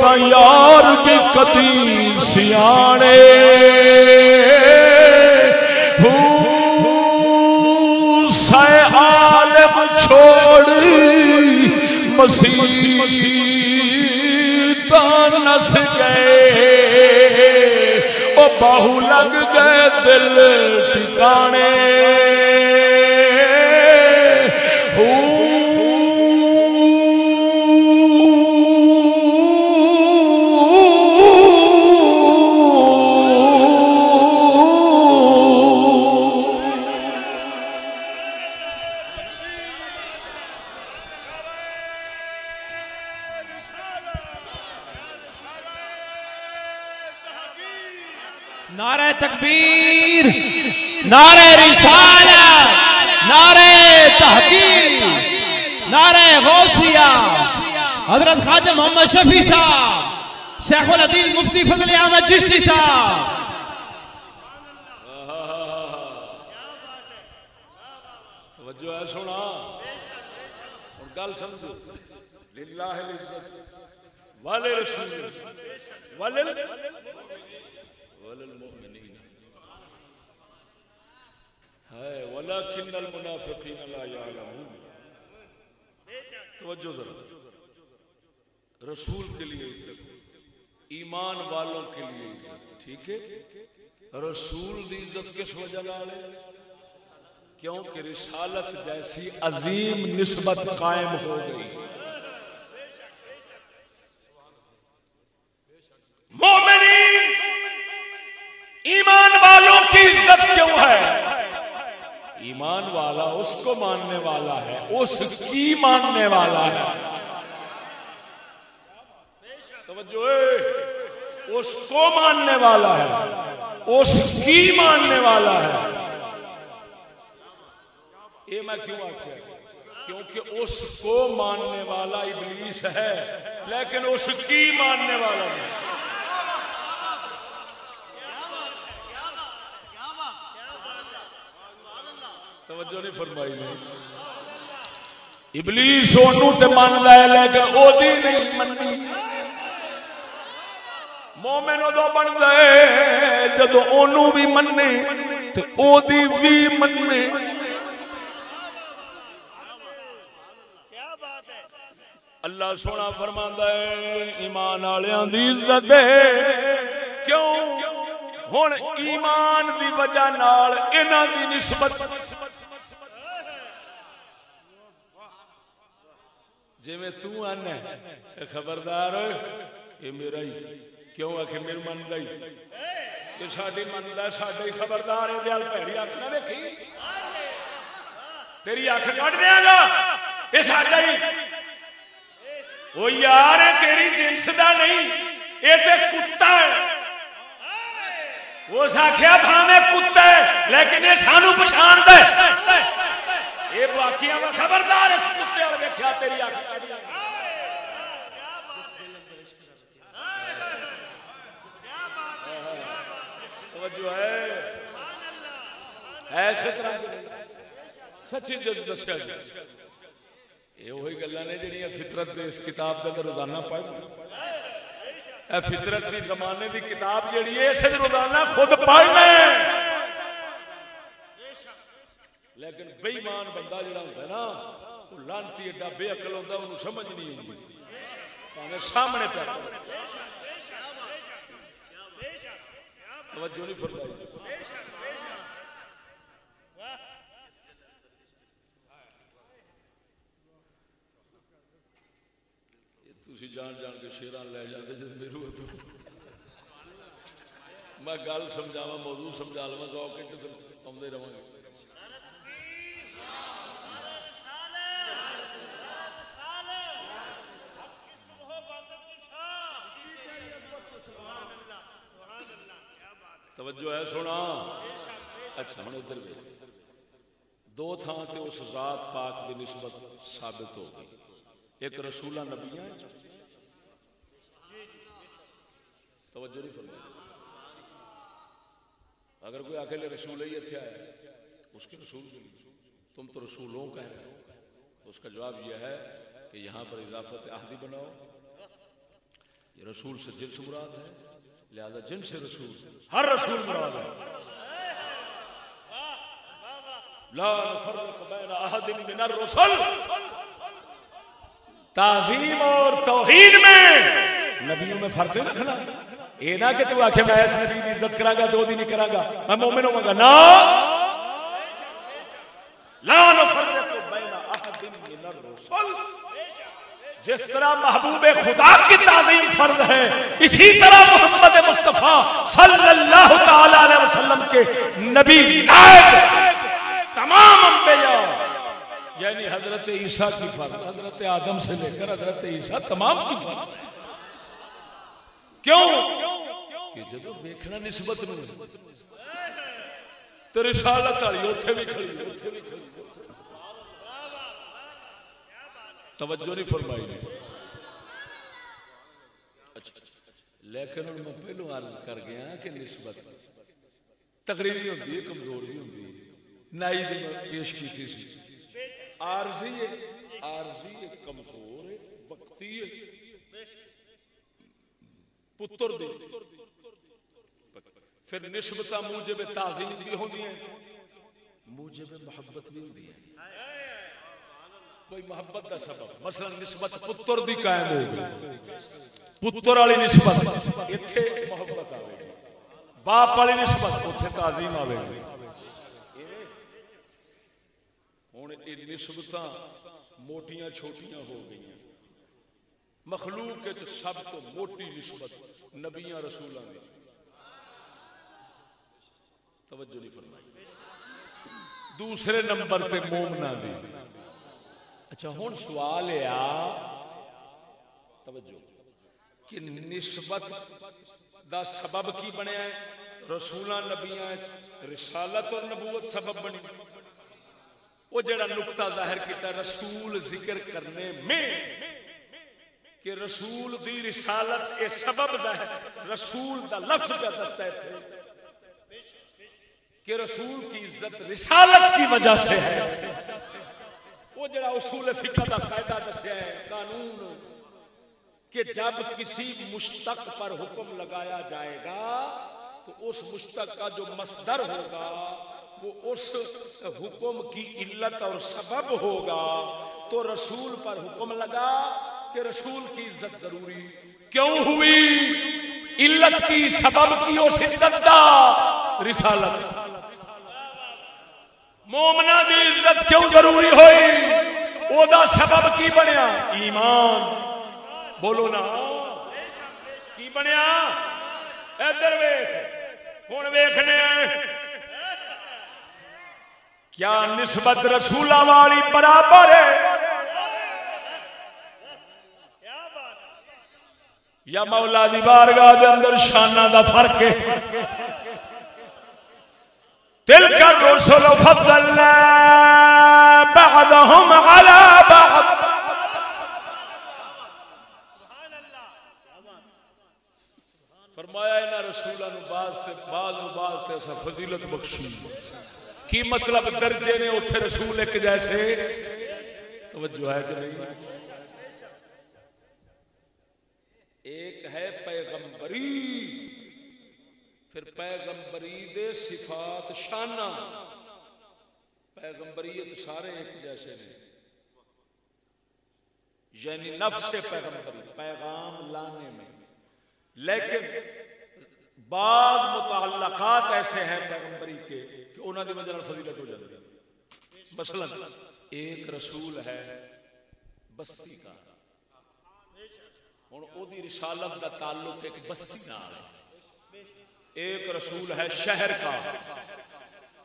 یار بھی کدی سیانے۔ سائے عالم چھوڑ مسیح نس گئے۔ او باہو لگ گئے دل ٹھکانے۔ نعرہ رسالت، نعرہ تحقیق، نعرہ غوثیہ۔ حضرت خواجہ محمد شفیع صاحب، شیخ العدیز مفتی فضل احمد چشتی صاحب۔ توجہ ہے سونا۔ اور گل سمجھو۔ للہ العزت۔ والے رسول۔ والے وللمؤمنین ہے ولکن المنافقین لا يعلمون توجہ ذرا۔ رسول کے لیے عزت ایمان والوں کے لیے عزت ٹھیک ہے؟ رسول دی عزت کس وجہ نال ہے؟ کیونکہ رسالت جیسی عظیم نسبت قائم ہو گئی۔ مومنین، ایمان والوں کی عزت کیوں ہے؟ ایمان والا اس کو ماننے والا ہے، اس کی ماننے والا ہے۔ توجہ، اس کو ماننے والا ہے، اس کی ماننے والا ہے۔ یہ میں کیوں آخیا کیونکہ اس کو ماننے والا ابلیس ہے، لیکن اس کی ماننے والا نہیں۔ توجہ نہیں فرمائی نے ابلیس اونوں تے مندا ہے لیکن او دی نہیں مننی۔ مومن ادو بندا ہے جدو اونوں بھی مننے، تے او دی بھی مننے۔ اللہ سونا فرماندا ہے، ایمان والےاں دی عزت کیوں؟ ہن ایمان دی وجہ نال انہاں دی نسبت جی میں تو آنا ہے۔ خبردار یہ میرا ہی۔ کیوں آ کے میرے من دا ہی؟ یہ ساڈی من دا، ساڈے خبردار ہے دیال پیڑی اکھ نہ دیکھی تیری اکھ کٹ دیا گا؟ یہ ساڈا ہی۔ وہ یار یہ تیری جنس دا نہیں یہ تے کتا ہے۔ اس آخیا بھاوے کتے لیکن یہ سانو پچھان دے یہ میں خبردار اس کتے دیکھا تیری ہے۔ ایسے طرح سچی اچھا دسیا جی۔ یہ وہی گلا نے فطرت اس کتاب کے روزانہ پڑھ اے فطرت دی زمانے دی کتاب جیڑی ہے، اسے روزانہ خود پڑھ لیں لیکن بے ایمان بندہ جڑا ہوتا ہے نا، وہ لانتی ایڈا بے عقل ہوتا انہوں سمجھ نہیں ہوتی پاوے سامنے پہ۔ توجہ نہیں فرمائی۔ تھی جان جان کے شیران لے جاتے جب میرے تو۔ میں گل سمجھاوا موضوع سمجھا لوا سو گھنٹے آدھے رہا گے توجہ ہے سونا۔ اچھا ہوں ادھر دو تھان تے اس ذات پاک کی نسبت ثابت ہو گئی۔ ایک رسولہ نبیاں توجہ نہیں فرمائی۔ اگر کوئی اکیلے رسول ہی اتنے آیا اس کے رسول کے لیے۔ تم تو رسولوں کا ہے۔ اس کا جواب یہ ہے کہ یہاں پر اضافت عہدی بناؤ۔ یہ رسول سے جنس مراد ہے، لہذا جن سے رسول، ہر رسول مراد ہے۔ لا نفرق بین احد من الرسل۔ تعظیم اور توحید میں نبیوں میں فرق رکھنا۔ یہ نہ کہ تو آخے میں اس نبی کی عزت کرا گا تو وہ نہیں کرا گا۔ میں مومن ہوں گا نا لا نفرق بین احد من الرسل جس طرح محبوب خدا کی تعظیم فرض ہے، اسی طرح محمد مصطفیٰ صلی اللہ تعالی علیہ وسلم کے نبی نائب تمام انبیاء یعنی حضرت عیسیٰ کی فرض، حضرت آدم سے لے کر حضرت عیسیٰ تمام کی فرض۔ کیوں؟ کہ جب دیکھنا نسبت نو تو رسالت والی اوتھے بھی کھڑی اوتھے بھی کھڑی۔ توجہ نہیں فرمائی۔ لیکن ہوں میں پہلو عرض کر گیا کہ نسبت تقریبی ہوتی ہے، کمزور بھی ہوتی ہے۔ نائی دی پیش کی تھی۔ عارضی ہے عارضی ہے، کمزور ہے، وقتی ہے۔ پتر دی۔ پھر نسبت موجب تعظیم بھی ہوتی ہیں، موجب محبت بھی ہوتی ہے کوئی محبت کا سبب۔ مثلا نسبت پتر دی قائم ہو گئی۔ پتر والی نسبت۔ ایتھے محبت آوے گی۔ باپ والی نسبت اوتھے تعظیم آوے گی۔ ہن یہ نسبتاں موٹیاں چھوٹیاں ہو گئی ہیں مخلوق کے سب تو موٹی نسبت نبیاں رسولاں دی۔ توجہ نہیں فرمائی۔ دوسرے نمبر تے مومنا دی۔ اچھا ہوں سوال آ، توجہ۔ کہ نسبت دا سبب کی بنیا ہے؟ رسولہ نبیاں رسالت اور نبوت سبب بنی۔ وہ جڑا نقطہ ظاہر کیتا ہے، رسول ذکر کرنے میں، کہ رسول دی رسالت کے سبب ظاہر رسول دا لفظ کا دستا ہے۔ کہ رسول کی عزت رسالت کی وجہ سے ہے۔ وہ جڑا اصول فقہ کا قاعدہ دسیا ہے، قانون، کہ جب کسی مشتق پر حکم لگایا جائے گا، تو اس مشتق کا جو مصدر ہوگا، وہ اس حکم کی علت اور سبب ہوگا۔ تو رسول پر حکم لگا کہ رسول کی عزت ضروری۔ کیوں ہوئی؟ علت کی سبب کی اس عزت دا رسالت۔ مومنا دی عزت کیوں ضروری ہوئی؟ او دا سبب کی بنیا؟ ایمان۔ بولو نا۔ کی بنیا؟ ادھر ویخ ہوں ویخنے کیا نسبت رسولہ والی برابر ہے؟ یا مولا دی بارگاہ دے اندر شانہ دا فرق ہے؟ تلك الرسل فضلنا بعضهم على بعض. فرمایا انہاں رسولاں نو باز تے بعض نو باز تے اسا فضیلت بخشی۔ کی مطلب درجے نے اوتھے رسول ایک جیسے؟ توجہ ہے کہ نہیں؟ ایک ہے پیغمبری۔ پھر پیغمبری دے صفات شانہ۔ پیغمبریت سارے ایک جیسے نے۔ یعنی نفس سے پیغمبری پیغام لانے میں۔ لیکن بعض متعلقات ایسے ہیں پیغمبری کے کہ انہوں نے وجہ فضیلت ہو جاتی ہے مثلا، ایک رسول ہے بستی کا۔ ہوں وہ رسالت کا تعلق ایک بستی نال ہے۔ ایک رسول ہے شہر کا۔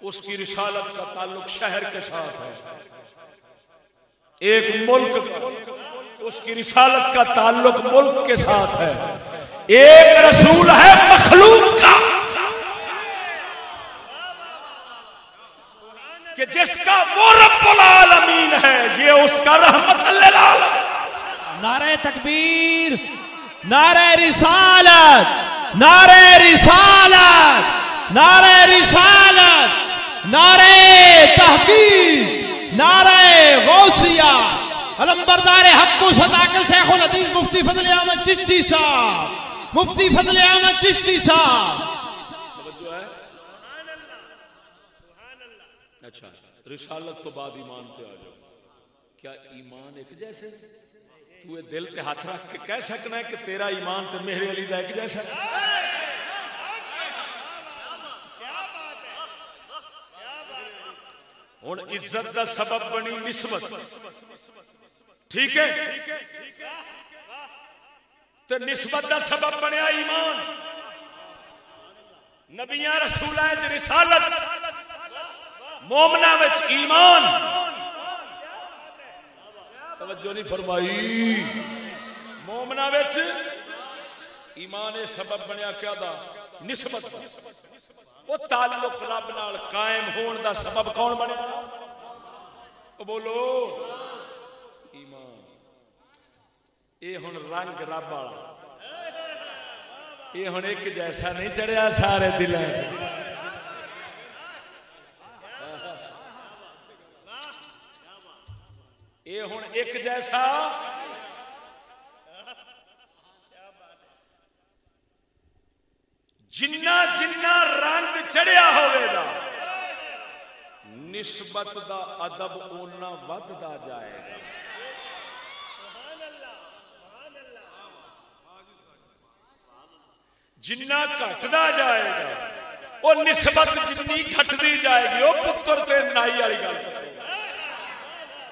اس کی رسالت کا تعلق شہر کے ساتھ ہے۔ ایک ملک کا، اس کی رسالت کا تعلق ملک کے ساتھ ہے۔ ایک رسول ہے مخلوق کا۔ کہ جس کا وہ رب العالمین ہے، یہ اس کا رحمت للعالمین۔ نعرہ تکبیر، نعرہ رسالت۔ نعرہ رسالت نعرہ رسالت، نعرہ تحقیق، نعرہ غوثیہ۔ علمبردار حق و صداقت شیخ الحدیث مفتی فضل احمد چشتی صاحب۔ مفتی فضل احمد چشتی صاحب۔ اچھا رسالت تو بعد ایمان پہ آ جاؤ۔ کیا ایمان ایک جیسے؟ تو دل تے ہاتھ رکھ کے کہہ سکنا ہے کہ تیرا ایمان تے میرے علی دا ایک جیسا ہوں عزت دا سبب بنی نسبت۔ ٹھیک ہے؟ تو نسبت دا سبب بنیا ایمان۔ نبیاں رسولاں وچ رسالت۔ مومنا وچ ایمان۔ توجہ نہیں فرمائی۔ مومنا ایمان سبب بنیا کیا دا؟ نسبت وہ تعلق رب نال قائم ہون دا سبب کون بنیا؟ بولو۔ ایمان۔ اے ہن رنگ رب والا۔ یہ ہوں ایک جیسا نہیں چڑھیا سارے دل یہ ہوں ایک جیسا۔ جنا جنا رنگ چڑھیا ہوئے نسبت دا ادب اونا ودتا جائے گا۔ جنا گھٹتا جائے گا، وہ نسبت جنی گھٹتی جائے گی، وہ پتر تے نائی والی گل۔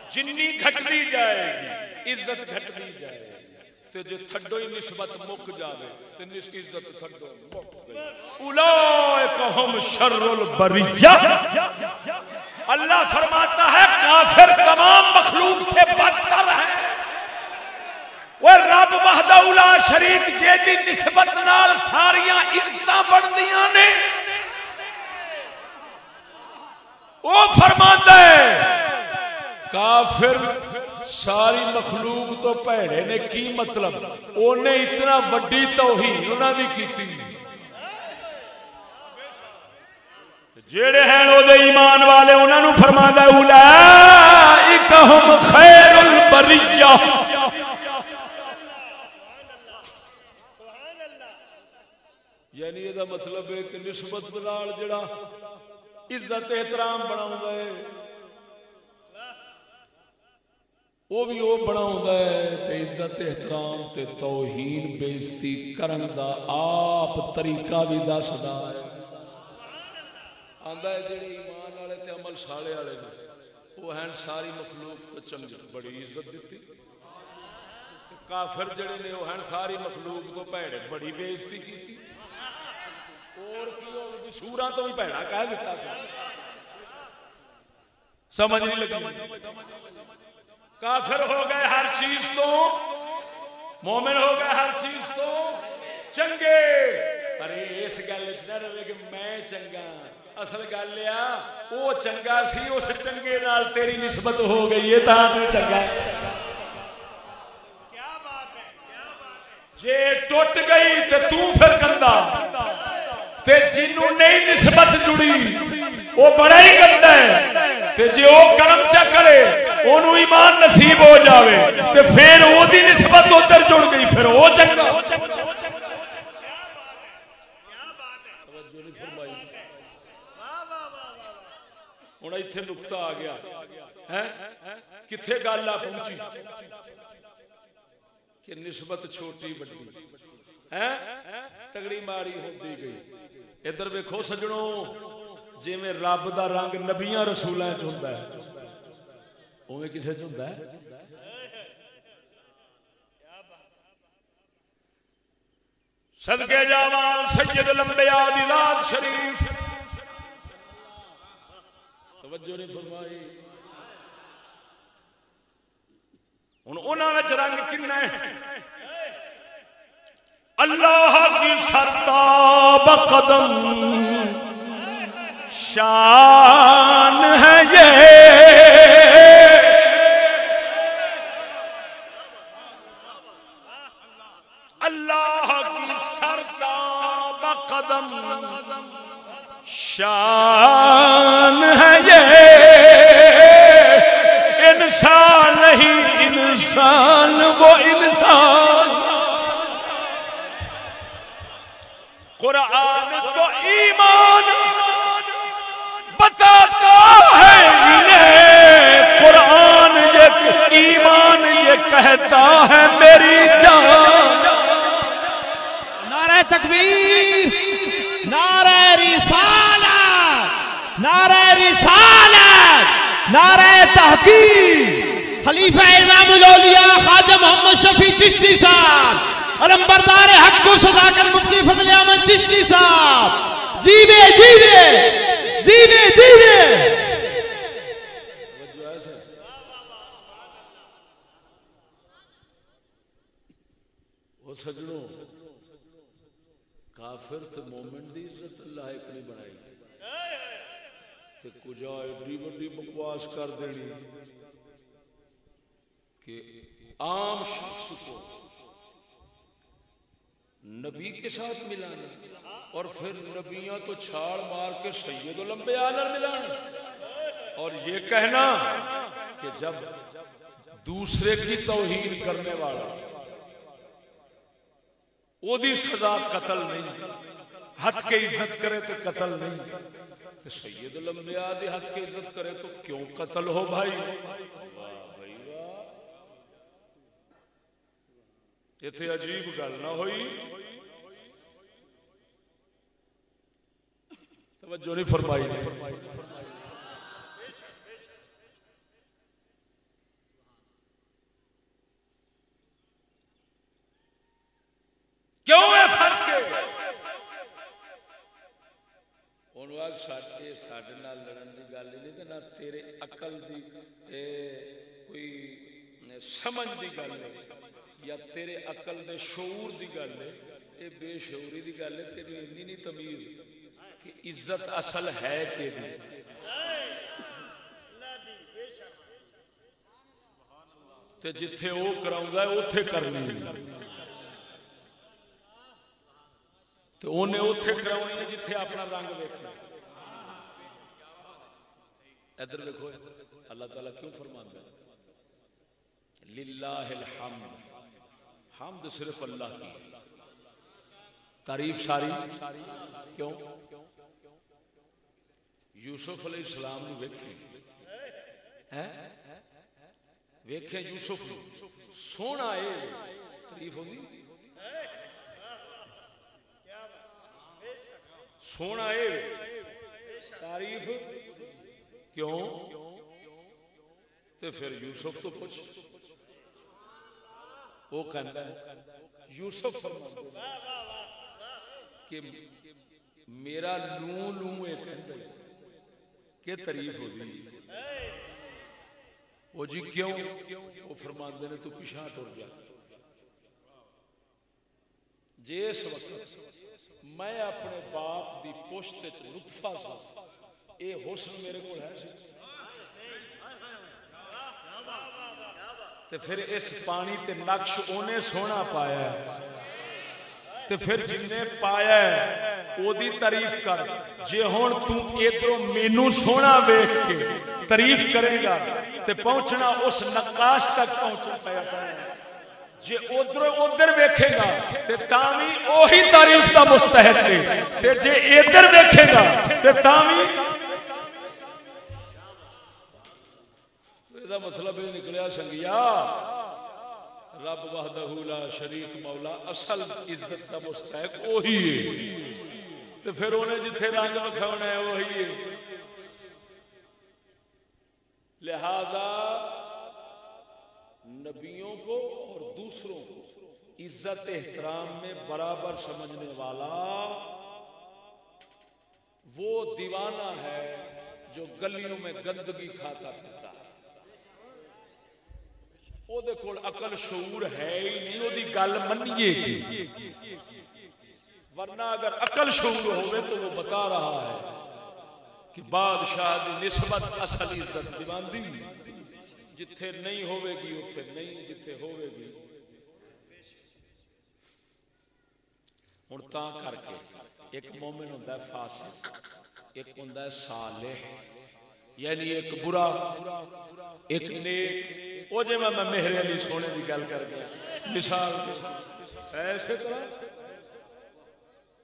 جنی گھٹتی جائے گی، عزت گھٹتی جائے گی۔ تے جو تھڈو ہی نسبت مک جاوے، تے نس عزت تھڈو مک گئی۔ اولئک هم شر البریہ۔ اللہ فرماتا ہے، کافر تمام مخلوق سے بدتر ہے۔ وہ رب وحدہ اولا شریک جے دی نسبت نال ساریاں عزتاں بڑھدیاں نے۔ وہ فرماندا ہے کافر ساری مخلوق تو پیڑے نے کی مطلب؟ انہیں اتنا وڈی توہین انہاں دی کیتی۔ جڑے ہیں او دے ایمان والے انہاں نو فرماندا ہے اولئک هم خیر البریہ۔ یعنی یہ مطلب ہے کہ نسبت نال جڑا عزت احترام بنا وہ بھی وہ بنا ہے عزت احترام تے توہین بےزتی کرن دا آپ طریقہ بھی دسدا ہے۔ آندا ہے جڑے ایمان والے تے عمل سالے والے نے، وہ ہیں ساری مخلوق تو چنگی بڑی عزت دیتی کافر جڑے نے، وہ ہیں ساری مخلوق تو بھڑے بڑی بےزتی کیتی۔ اور کی سورا تو بھی بھڑا کہہ دیتا تھا سمجھ نہیں لگی۔ کافر ہو گئے ہر چیز تو مومن ہو گئے ہر چیز تو چنگے۔ ارے اس گل نہ رہے کہ میں چنگا۔ اصل گل آ وہ چنگا سی اس چنگے نال تیری نسبت ہو گئی ہے تا تو چنگا۔ ہے؟ جے ٹوٹ گئی تے تو پھر گندا۔ تے جنوں نہیں نسبت جڑی وہ بڑا ہی گندا ہے۔ تے جے او کرم چا کرے اونوں ایمان نصیب ہو جاوے تے پھر او دی نسبت ادھر جڑ گئی، پھر او چنگا۔ ہوں اتنے نقطہ آ گیا۔ کتنے گل آ پہنچی؟ کہ نسبت چھوٹی بڑی۔ تگڑی ماری ہوتی گئی۔ ادھر ویکو سجڑوں جی رب دا رنگ نبیاں رسولوں چ ہوتا ہے۔ اوے کسے چ ہوتا ہے صدقے جاوان سید دی ذات شریف توجہ نہیں فرمائی رنگ کن اللہ کی سرتاب قدم شان شان ہے یہ انسان نہیں، انسان، وہ انسان۔ قرآن تو ایمان بتاتا ہے انہیں۔ قرآن یہ ایمان، یہ کہتا ہے میری جان۔ نعرہ تکبیر، نعرہ رسالت۔ نعرہ رسالت، نعرہ تحقیق۔ خلیفہ امام الاولیاء خواجہ محمد شفیع چشتی صاحب، علمبردار حق کو صداقت مفتی فضل احمد چشتی صاحب۔ جیوے جیوے جیوے جیوے۔ وہ سجڑوں کافر تے مومن دی عزت اللہ ایک نہیں بنائی۔ تے کجا ایڈی بڑی بکواس کر دینی کہ عام شخص کو نبی کے ساتھ ملانا اور پھر نبیاں تو چھاڑ مار کے سید لمبے آلر ملانا۔ اور یہ کہنا کہ جب دوسرے کی توہین کرنے والا وہ سزا قتل نہیں، حد کے عزت کرے تو قتل نہیں۔ کہ سید الانبیاء دی حد کی عزت کرے تو کیوں قتل ہو بھائی؟ اتنے عجیب گل نہ ہوئی۔ توجہ نہیں فرمائی کیوں ہے فرق سڈے لڑن کی گل نہیں تے نہ تیرے اقل دی اے کوئی سمجھ دی گل ہے یا تیرے اقل دے شعور دی گل ہے یہ بے شعوری دی گل ہے تیری اینی نہیں تمیز کہ عزت اصل ہے کہ تے جتھے وہ کراؤں گا اوتھے کرنی تو انہیں اوتھے کراؤنی ہے جتھے اپنا رنگ ویکھنا ادھر دیکھو، اللہ تعالیٰ کیوں فرماندا ہے؟ للہ الحمد، حمد صرف اللہ کی۔ تعریف ساری؟ کیوں؟ یوسف علیہ السلام نے ویکھے ویکھے یوسف سونا ہے، تعریف ہوگی سونا ہے، تعریف۔ کیوں؟ تے پھر یوسف تو پوچھ۔ وہ کہتا ہے، یوسف فرماتا کہ میرا لوں لوں یہ کہتا ہے، کہ تعریف ہوتی وہ جی کیوں؟ وہ فرماندے نے تو پیچھا ٹر گیا جس وقت میں اپنے باپ دی پشت لطفا سا یہ حسن میرے کو ہے جی۔ تے پھر اس پانی تے نقش اونے سونا پایا ہے۔ تے پھر جن نے پایا ہے، او دی تعریف کر۔ جے ہن تو ادھروں مینوں سونا ویکھ کے تعریف کرے گا، تے پہنچنا اس نقاش تک پہنچ پایا ہے۔ جے ادھر ادھر ویکھے گا، تے تاں وی اوہی تعریف دا مستحق ہے۔ تے جے ادھر ویکھے گا، تے تاں وی یہ مطلب یہ نکلیا سنگیا رب وحدہ لا شریک مولا، اصل عزت کا مستحق وہی ہے۔ تو پھر انہیں جتھے رنگ وکھاونا ہے وہی ہے۔ لہذا نبیوں کو اور دوسروں کو عزت احترام میں برابر سمجھنے والا وہ دیوانہ ہے جو گلیوں میں گندگی کھاتا تھا۔ پیتا ہے وہ اقل شعور ہے ہی نہیں وہ گل منیے گی ورنہ اگر اقل شعور ہوئے تو وہ بتا رہا ہے کہ بادشاہ دی نسبت اصل عزت دیواندی جتھے نہیں ہوئے گی اتھے نہیں جتھے ہوئے گی ہوں تا کر کے ایک مومن ہوتا ہے فاسق ایک ہوتا ہے صالح یعنی ایک برا، ایک نیک۔ وہ جی میں میرے علی سونے کی گل کر گیا مثال ایسے طرح۔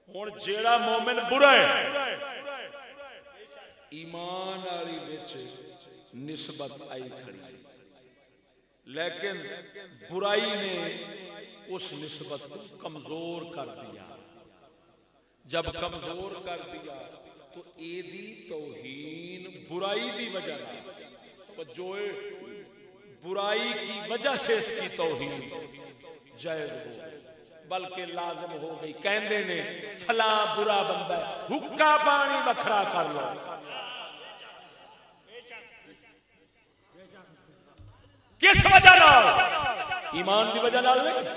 ہوں جیڑا مومن برا ہے۔ ایمان والی بچ نسبت آئی کھڑی۔ لیکن برائی نے اس نسبت کو کمزور کر دیا۔ جب کمزور کر دیا۔ تو اے دی توہین برائی دی وجہ جو برائی کی وجہ سے اس کی توہین جائز ہو۔ بلکہ لازم ہو گئی۔ کہندے نے فلاں برا بندہ ہے۔ حکا پانی وکھرا کر لو۔ کس وجہ نال؟ ایمان دی وجہ نال نہیں۔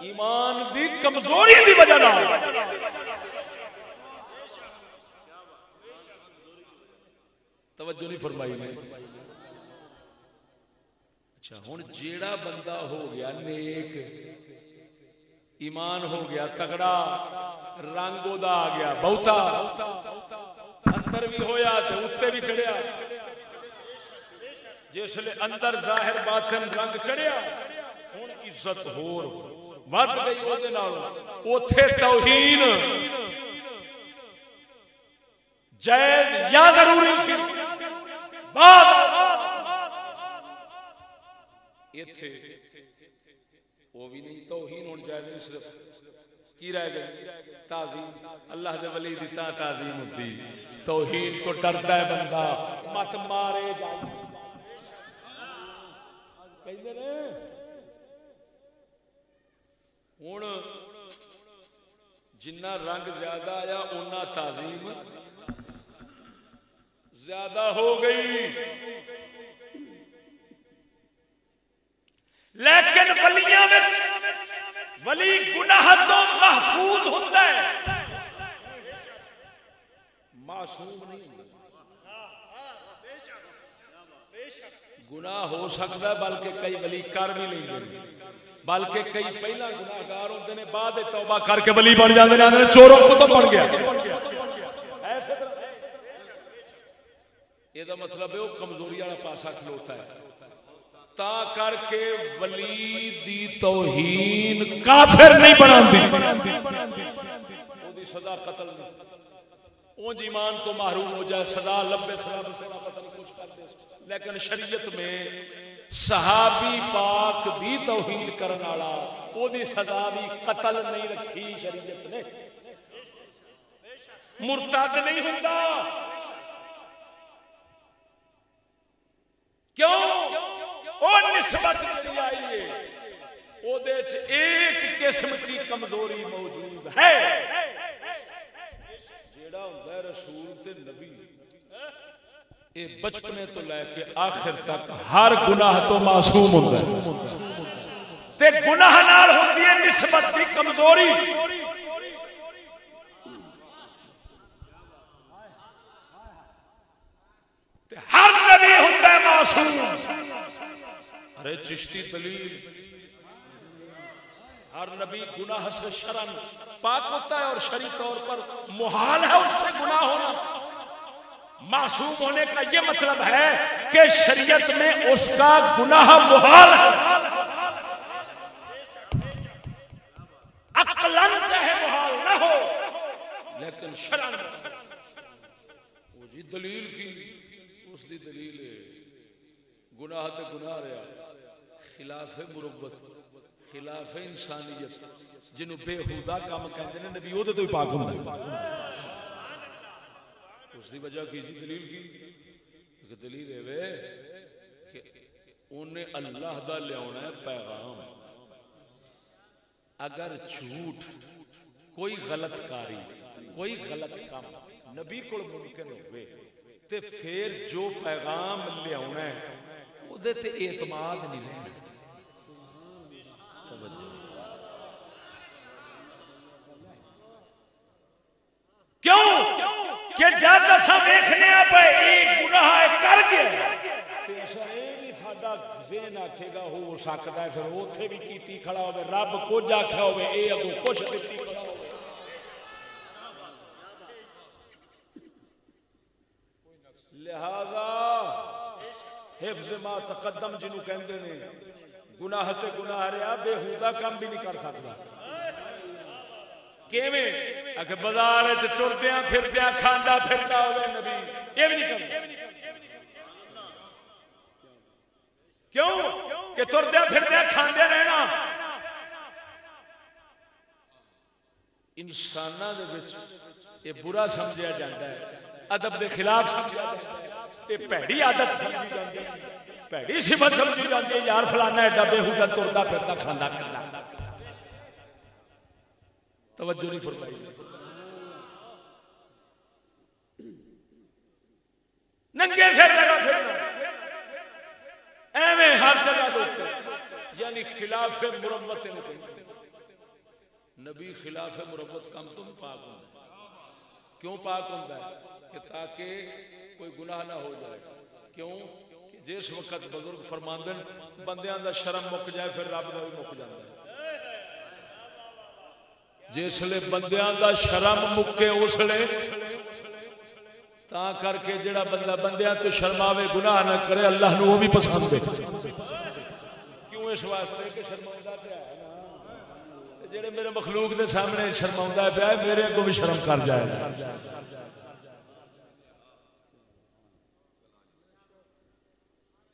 ایمان دی کمزوری دی وجہ نال۔ توجہ نہیں فرمائی نے۔ اچھا ہوں جیڑا بندہ ہو گیا، نیک، ایمان ہو گیا، تگڑا، رنگ دا آ گیا، بہتا، اندر بھی ہویا تو اتنے بھی چڑھیا۔ جس لیے اندر ظاہر باطن رنگ چڑھیا ہوں عزت ہور ود گئی وہ اوتھے توہین۔ جائز یا ضروری؟ بعد ایتھے وہ بھی نہیں توہین ہون جائے نہیں صرف کی رہ تعظیم اللہ دے ولی تعظیم ہوتی توہین تو ہے بندہ مت مارے جائے جنہ رنگ زیادہ آیا اُنہ تعظیم زیادہ ہو گئی۔ لیکن ولیاں میں ولی گناہ تو محفوظ ہوتا ہے۔ معصوم نہیں گناہ ہو سکتا ہے بلکہ کئی ولی کر بھی نہیں گے۔ بلکہ کئی پہلا گناہگار ہوتے ہیں بعد توبہ کر کے ولی بن جاتے ہیں چوروں کو تو بن گیا۔ یہ مطلب ہے وہ کمزوری والا پاسا کھلوتا ہے تا کر کے ولی دی توہین کافر نہیں بنا دی سدا قتل اونج ایمان تو محروم ہو جائے سدا لمبے سدا پتہ نہیں لیکن شریعت میں صحابی پاک دی توہین کرن والا او دی سزا بھی قتل نہیں رکھی شریعت نے مرتد نہیں ہوندا کیوں؟ او نسبت نہیں آئی ہے۔ او دیچ ایک قسم کی کمزوری موجود ہے۔ جیڑا ہوندا رسول تے نبی۔ اے بچپنے تو لے کے آخر تک ہر گناہ تو معصوم ہوندا ہے۔ تے گناہ نال ہوندی ہے نسبت کی کمزوری۔ ہر نبی معصوم ارے چشتی دلیل۔ ہر نبی گناہ سے شرم، پاک ہوتا ہے اور شری طور پر محال ہے اس سے گناہ ہونا۔ معصوم ہونے کا یہ مطلب ہے کہ شریعت میں اس کا گناہ محال ہے۔ عقلاً چاہے محال نہ ہو، لیکن شرم۔ وہ جی دلیل کی، اس دی دلیل ہے۔ گناہ تے گناہ رہا۔ خلاف مربت خلاف انسانیت۔ جنوں بے حدا کام کہندے نے، نبی اودے تو ہی پاک ہوندا اس دی وجہ کی جی؟ دلیل کی؟ کہ دلیل ہے وے کہ انہیں اللہ دا لیاونا ہے، پیغام۔ اگر جھوٹ کوئی غلط کاری، کوئی غلط کام نبی کو ممکن ہوئے، تے پھر جو پیغام لیاونا ہے وہ اعتماد نہیں رہنا کیوں؟ کہ جب اصا دیکھنے پہ یہ گناہ کر گیا۔ ذہن آکھے گا، ہو سکتا ہے پھر اوتھے بھی کیتی کھڑا ہوے رب کچھ آکھیا ہوے اے اگوں کچھ دتی کھڑا ہوے لہذا حفظ ما تقدم جنوں کہندے نے، گناہ تے گناہ رہا بے ہودہ کام بھی نہیں کر سکتا۔ کیویں؟ اگے بازار وچ ٹردیاں پھردیاں کھاندا پھردا ہوے نبی، یہ بھی نہیں کردا کیوں؟ کہ تردیا پھردیا کھاندے رہنا۔ انسان یہ برا سمجھا جاتا ہے، ادب دے خلاف سمجھا جاتا ہے۔ یہ پیڑی عادت سمجھی جاتی پیڑی سمت سمجھی جاتی ہے، یار فلانا ایڈا بےحدہ ترتا پھرتا کھانا کھانا۔ توجہ نہیں فرمائی۔ ننگے سے جگہ پھرنا ایویں ہر جگہ دوتے یعنی خلاف مرمت نبی خلاف مرمت کم تم پاک ہوں۔ کیوں پاک ہوں کہ تاکہ کوئی گناہ نہ ہو جائے۔ کیوں؟ کہ جس وقت بزرگ فرماندن، بندیاں دا شرم مک جائے، پھر رب دا بھی مک جاتا ہے۔ جس لیے بندیاں دا شرم مکے اس لیے تا کر کے جڑا بندہ بندیاں تو شرماوے، گناہ نہ کرے، اللہ نو وہ بھی پسند ہے۔ کیوں اس واسطے کہ شرماؤندا پیا ہے نا؟ جڑے میرے مخلوق دے سامنے شرماؤندا پیا ہے، میرے کو بھی شرم کر جائے۔ گا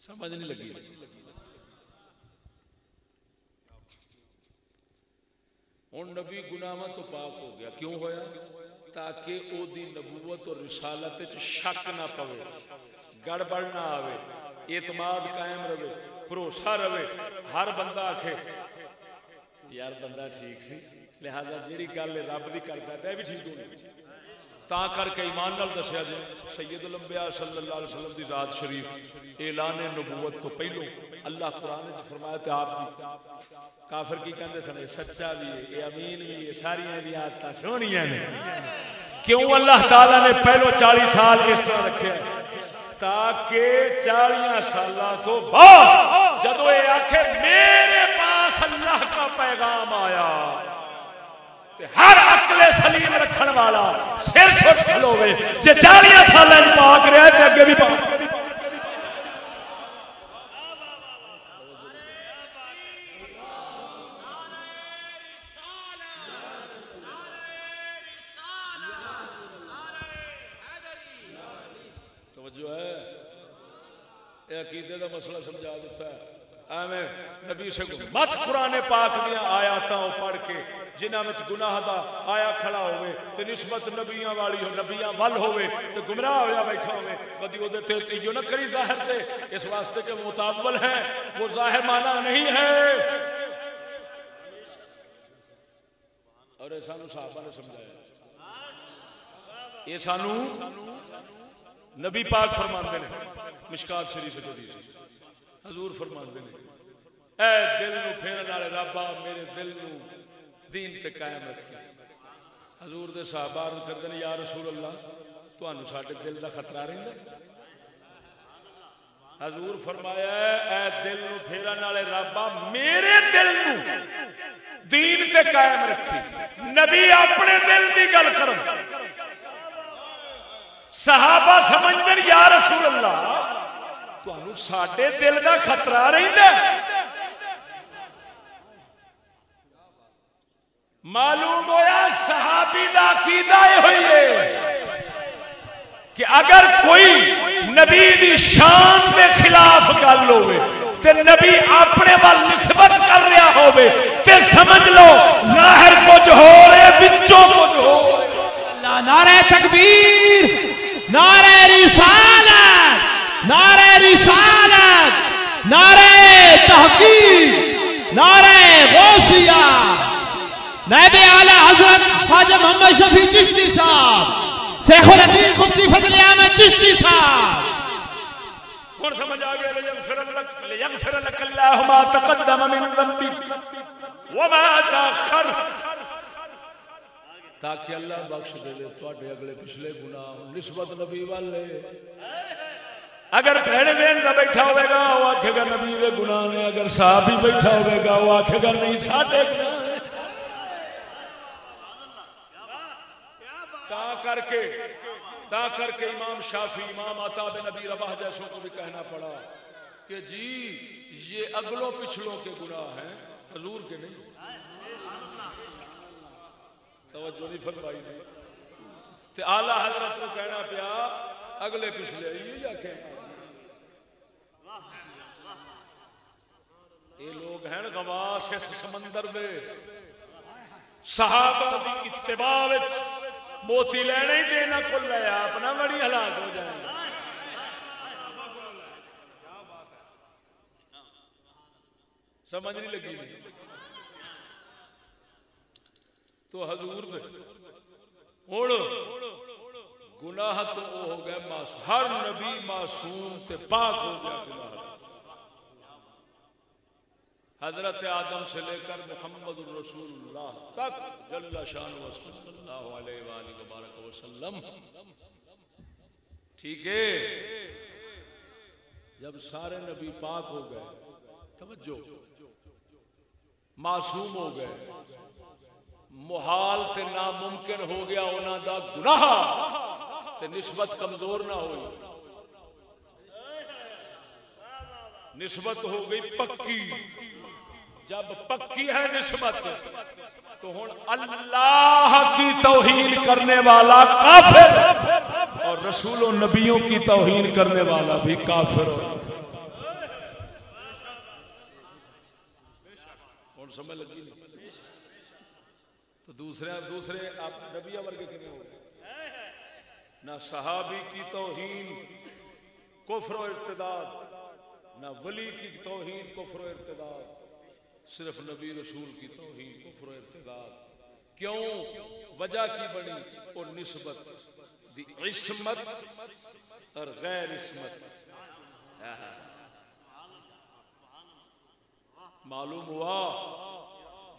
سمجھ نہیں لگی۔ ہوں نبی گناہ تو پاک ہو گیا۔ کیوں ہویا؟ تاکہ او دی نبوت اور رسالت شک نہ پوے، گڑبڑ نہ آوے، اعتماد قائم رہے، بھروسہ رہے۔ ہر بندہ آکھے، یار بندہ ٹھیک سی، لہذا جیڑی گل رب دی کرتا ہے بھی ٹھیک ہونی تا کر کے ایمان نال دسیا جی سید الانبیاء صلی اللہ علیہ وسلم دی ذات شریف، اعلان نبوت تو پہلو اللہ قرآن نے فرمایا تے آپ بھی کافر کی کہندے سن سچا بھی ہے یہ امین بھی ہے ساری دی عادتاں سونیاں نے۔ کیوں اللہ تعالی نے پہلو 40 سال اس طرح رکھے؟ تاکہ 40 سالاں تو بعد جدو یہ آکھے، میرے پاس اللہ کا پیغام آیا۔ ہر عقل سلیم رکھن والا سر سٹ کھلوے جے 40 سال پاک رہا تے اگے بھی پاک۔ توجہ ہے۔ یہ عقیدے کا مسئلہ سمجھا دیتا ہے۔ ایویں نبی سے مت قرآن پاک دیا آیاتاں پڑھ کے جنہاں وچ گناہ دا آیا کھڑا ہوئے تے نسبت نبیاں والی ہو نبیاں ول ہوئے تے گمراہ ہویا بیٹھا ہوئے کدی او دے تے تیو نہ کری ظاہر تے اس واسطے کہ متابل ہے وہ ظاہر مانا نہیں ہے اور یہ سانو صحابہ نے سمجھایا یہ سانو نبی پاک فرماندے نے مشکات شریف حدیث حضور فرماندے نے اے دل نو پھیرن والے ربا میرے دل نو دین تے قائم رکھی۔ حضور دے صحابہ عرض کردے نے یا رسول اللہ تانوں ساڈے دل دا خطرہ رہندا حضور فرمایا اے دل نو پھیرن والے رابا میرے دل نو دین تے قائم رکھی۔ نبی اپنے دل دی گل کرو۔ صحابہ سمجھن، یا رسول اللہ تانوں ساڈے دل دا خطرہ رہندا ہے۔ معلوم ہویا صحابی دا عقیدہ یہ ہوئی ہے کہ اگر کوئی نبی دی شان دے خلاف گل ہوئے، تے نبی اپنے وال نسبت کر رہا ہوئے، تے سمجھ لو ظاہر کچھ ہو رہے بچوں کچھ ہو اللہ نعرہ تکبیر، نعرہ رسالت نعرہ رسالت، نعرہ تحقیق، نعرہ غوثیہ۔ نائب اعلی حضرت خواجہ محمد شفیع چشتی صاحب شیخ الحدیث مفتی فضل احمد چشتی صاحب۔ ہن سمجھ آ گیا؟ لیغفر لك اللہ ما تقدم من ذنبك وما تاخر تاکہ اللہ بخش دے لے تواڈے اگلے پچھلے گناہ نسبت نبی والے اگر بھڑ دین کا بیٹھا ہوئے گا وہ آکھے گا نبی دے گناہ نے اگر صحابی بیٹھا ہوئے گا وہ آکھے گا نہیں ساڈے گناہ نے تا کر کے، تا کر کے امام شافی امام عطا بن نبی رباح جیسوں کو بھی کہنا پڑا کہ جی یہ اگلوں پچھلوں کے گناہ ہیں، حضور کے نہیں۔ توجہ نہیں فرمائی نہیں تے اعلی حضرت کو کہنا پیا، اگلے پچھلے یہ آکھیں یہ لوگ ہیں غواص اس سمندر دے صحابہ دی اتباع وچ موتی لینے ہی دینا کو لیا اپنا بڑی ہلاک ہو جائے سمجھ نہیں لگی تو حضور دے ہوں گناہ تو ہو گئے ہر نبی معصوم تے پاک ہو گیا۔ گناہ حضرت آدم سے لے کر محمد الرسول اللہ تک جل شان و صلی اللہ علیہ وآلہ وبارک وسلم۔ ٹھیک ہے؟ جب سارے نبی پاک ہو گئے، توجہ، معصوم ہو گئے، محال تے ناممکن ہو گیا انہاں دا گناہ تے نسبت کمزور نہ ہوئی۔ نسبت ہو گئی پکی۔ جب پکی ہے نسبت، تو ہوں اللہ کی توہین کرنے والا کافر اور رسول و نبیوں کی توہین کرنے والا بھی کافر۔ سمجھ لگی؟ تو دوسرے دوسرے آپ نبی ورگے کتنے ہو نہ صحابی کی توہین کفر و ارتداد، نہ ولی کی توہین کفر و ارتداد۔ صرف نبی رسول کی توہین، کفر و ارتداد۔ کیوں؟ وجہ کی بڑی اور نسبت، دی عصمت اور غیر عصمت۔ معلوم ہوا؟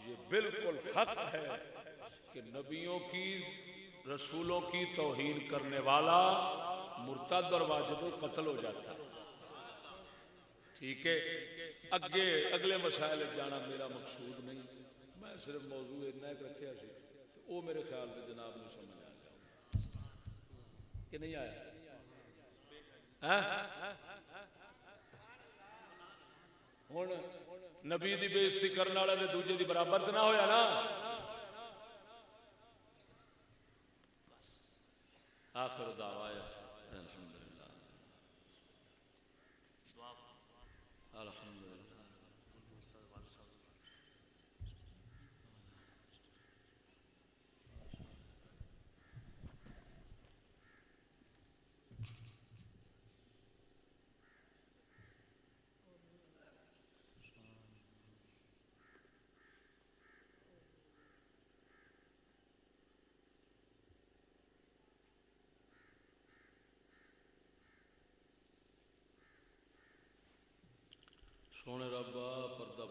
یہ بالکل حق ہے کہ نبیوں کی، رسولوں کی توہین کرنے والا مرتد اور واجب قتل ہو جاتا۔ ٹھیک ہے؟ اگے اگلے مسائل جانا میرا مقصود نہیں۔ میں صرف موضوع اتنا ایک رکھا سی وہ میرے خیال میں جناب نے سمجھ آ گیا۔ کہ نہیں آیا؟ ہوں نبی دی بےزتی کرنے والے نے دوجے دی برابر تو نہ ہویا نا۔ آخر دعوایا سونے ربا پردہ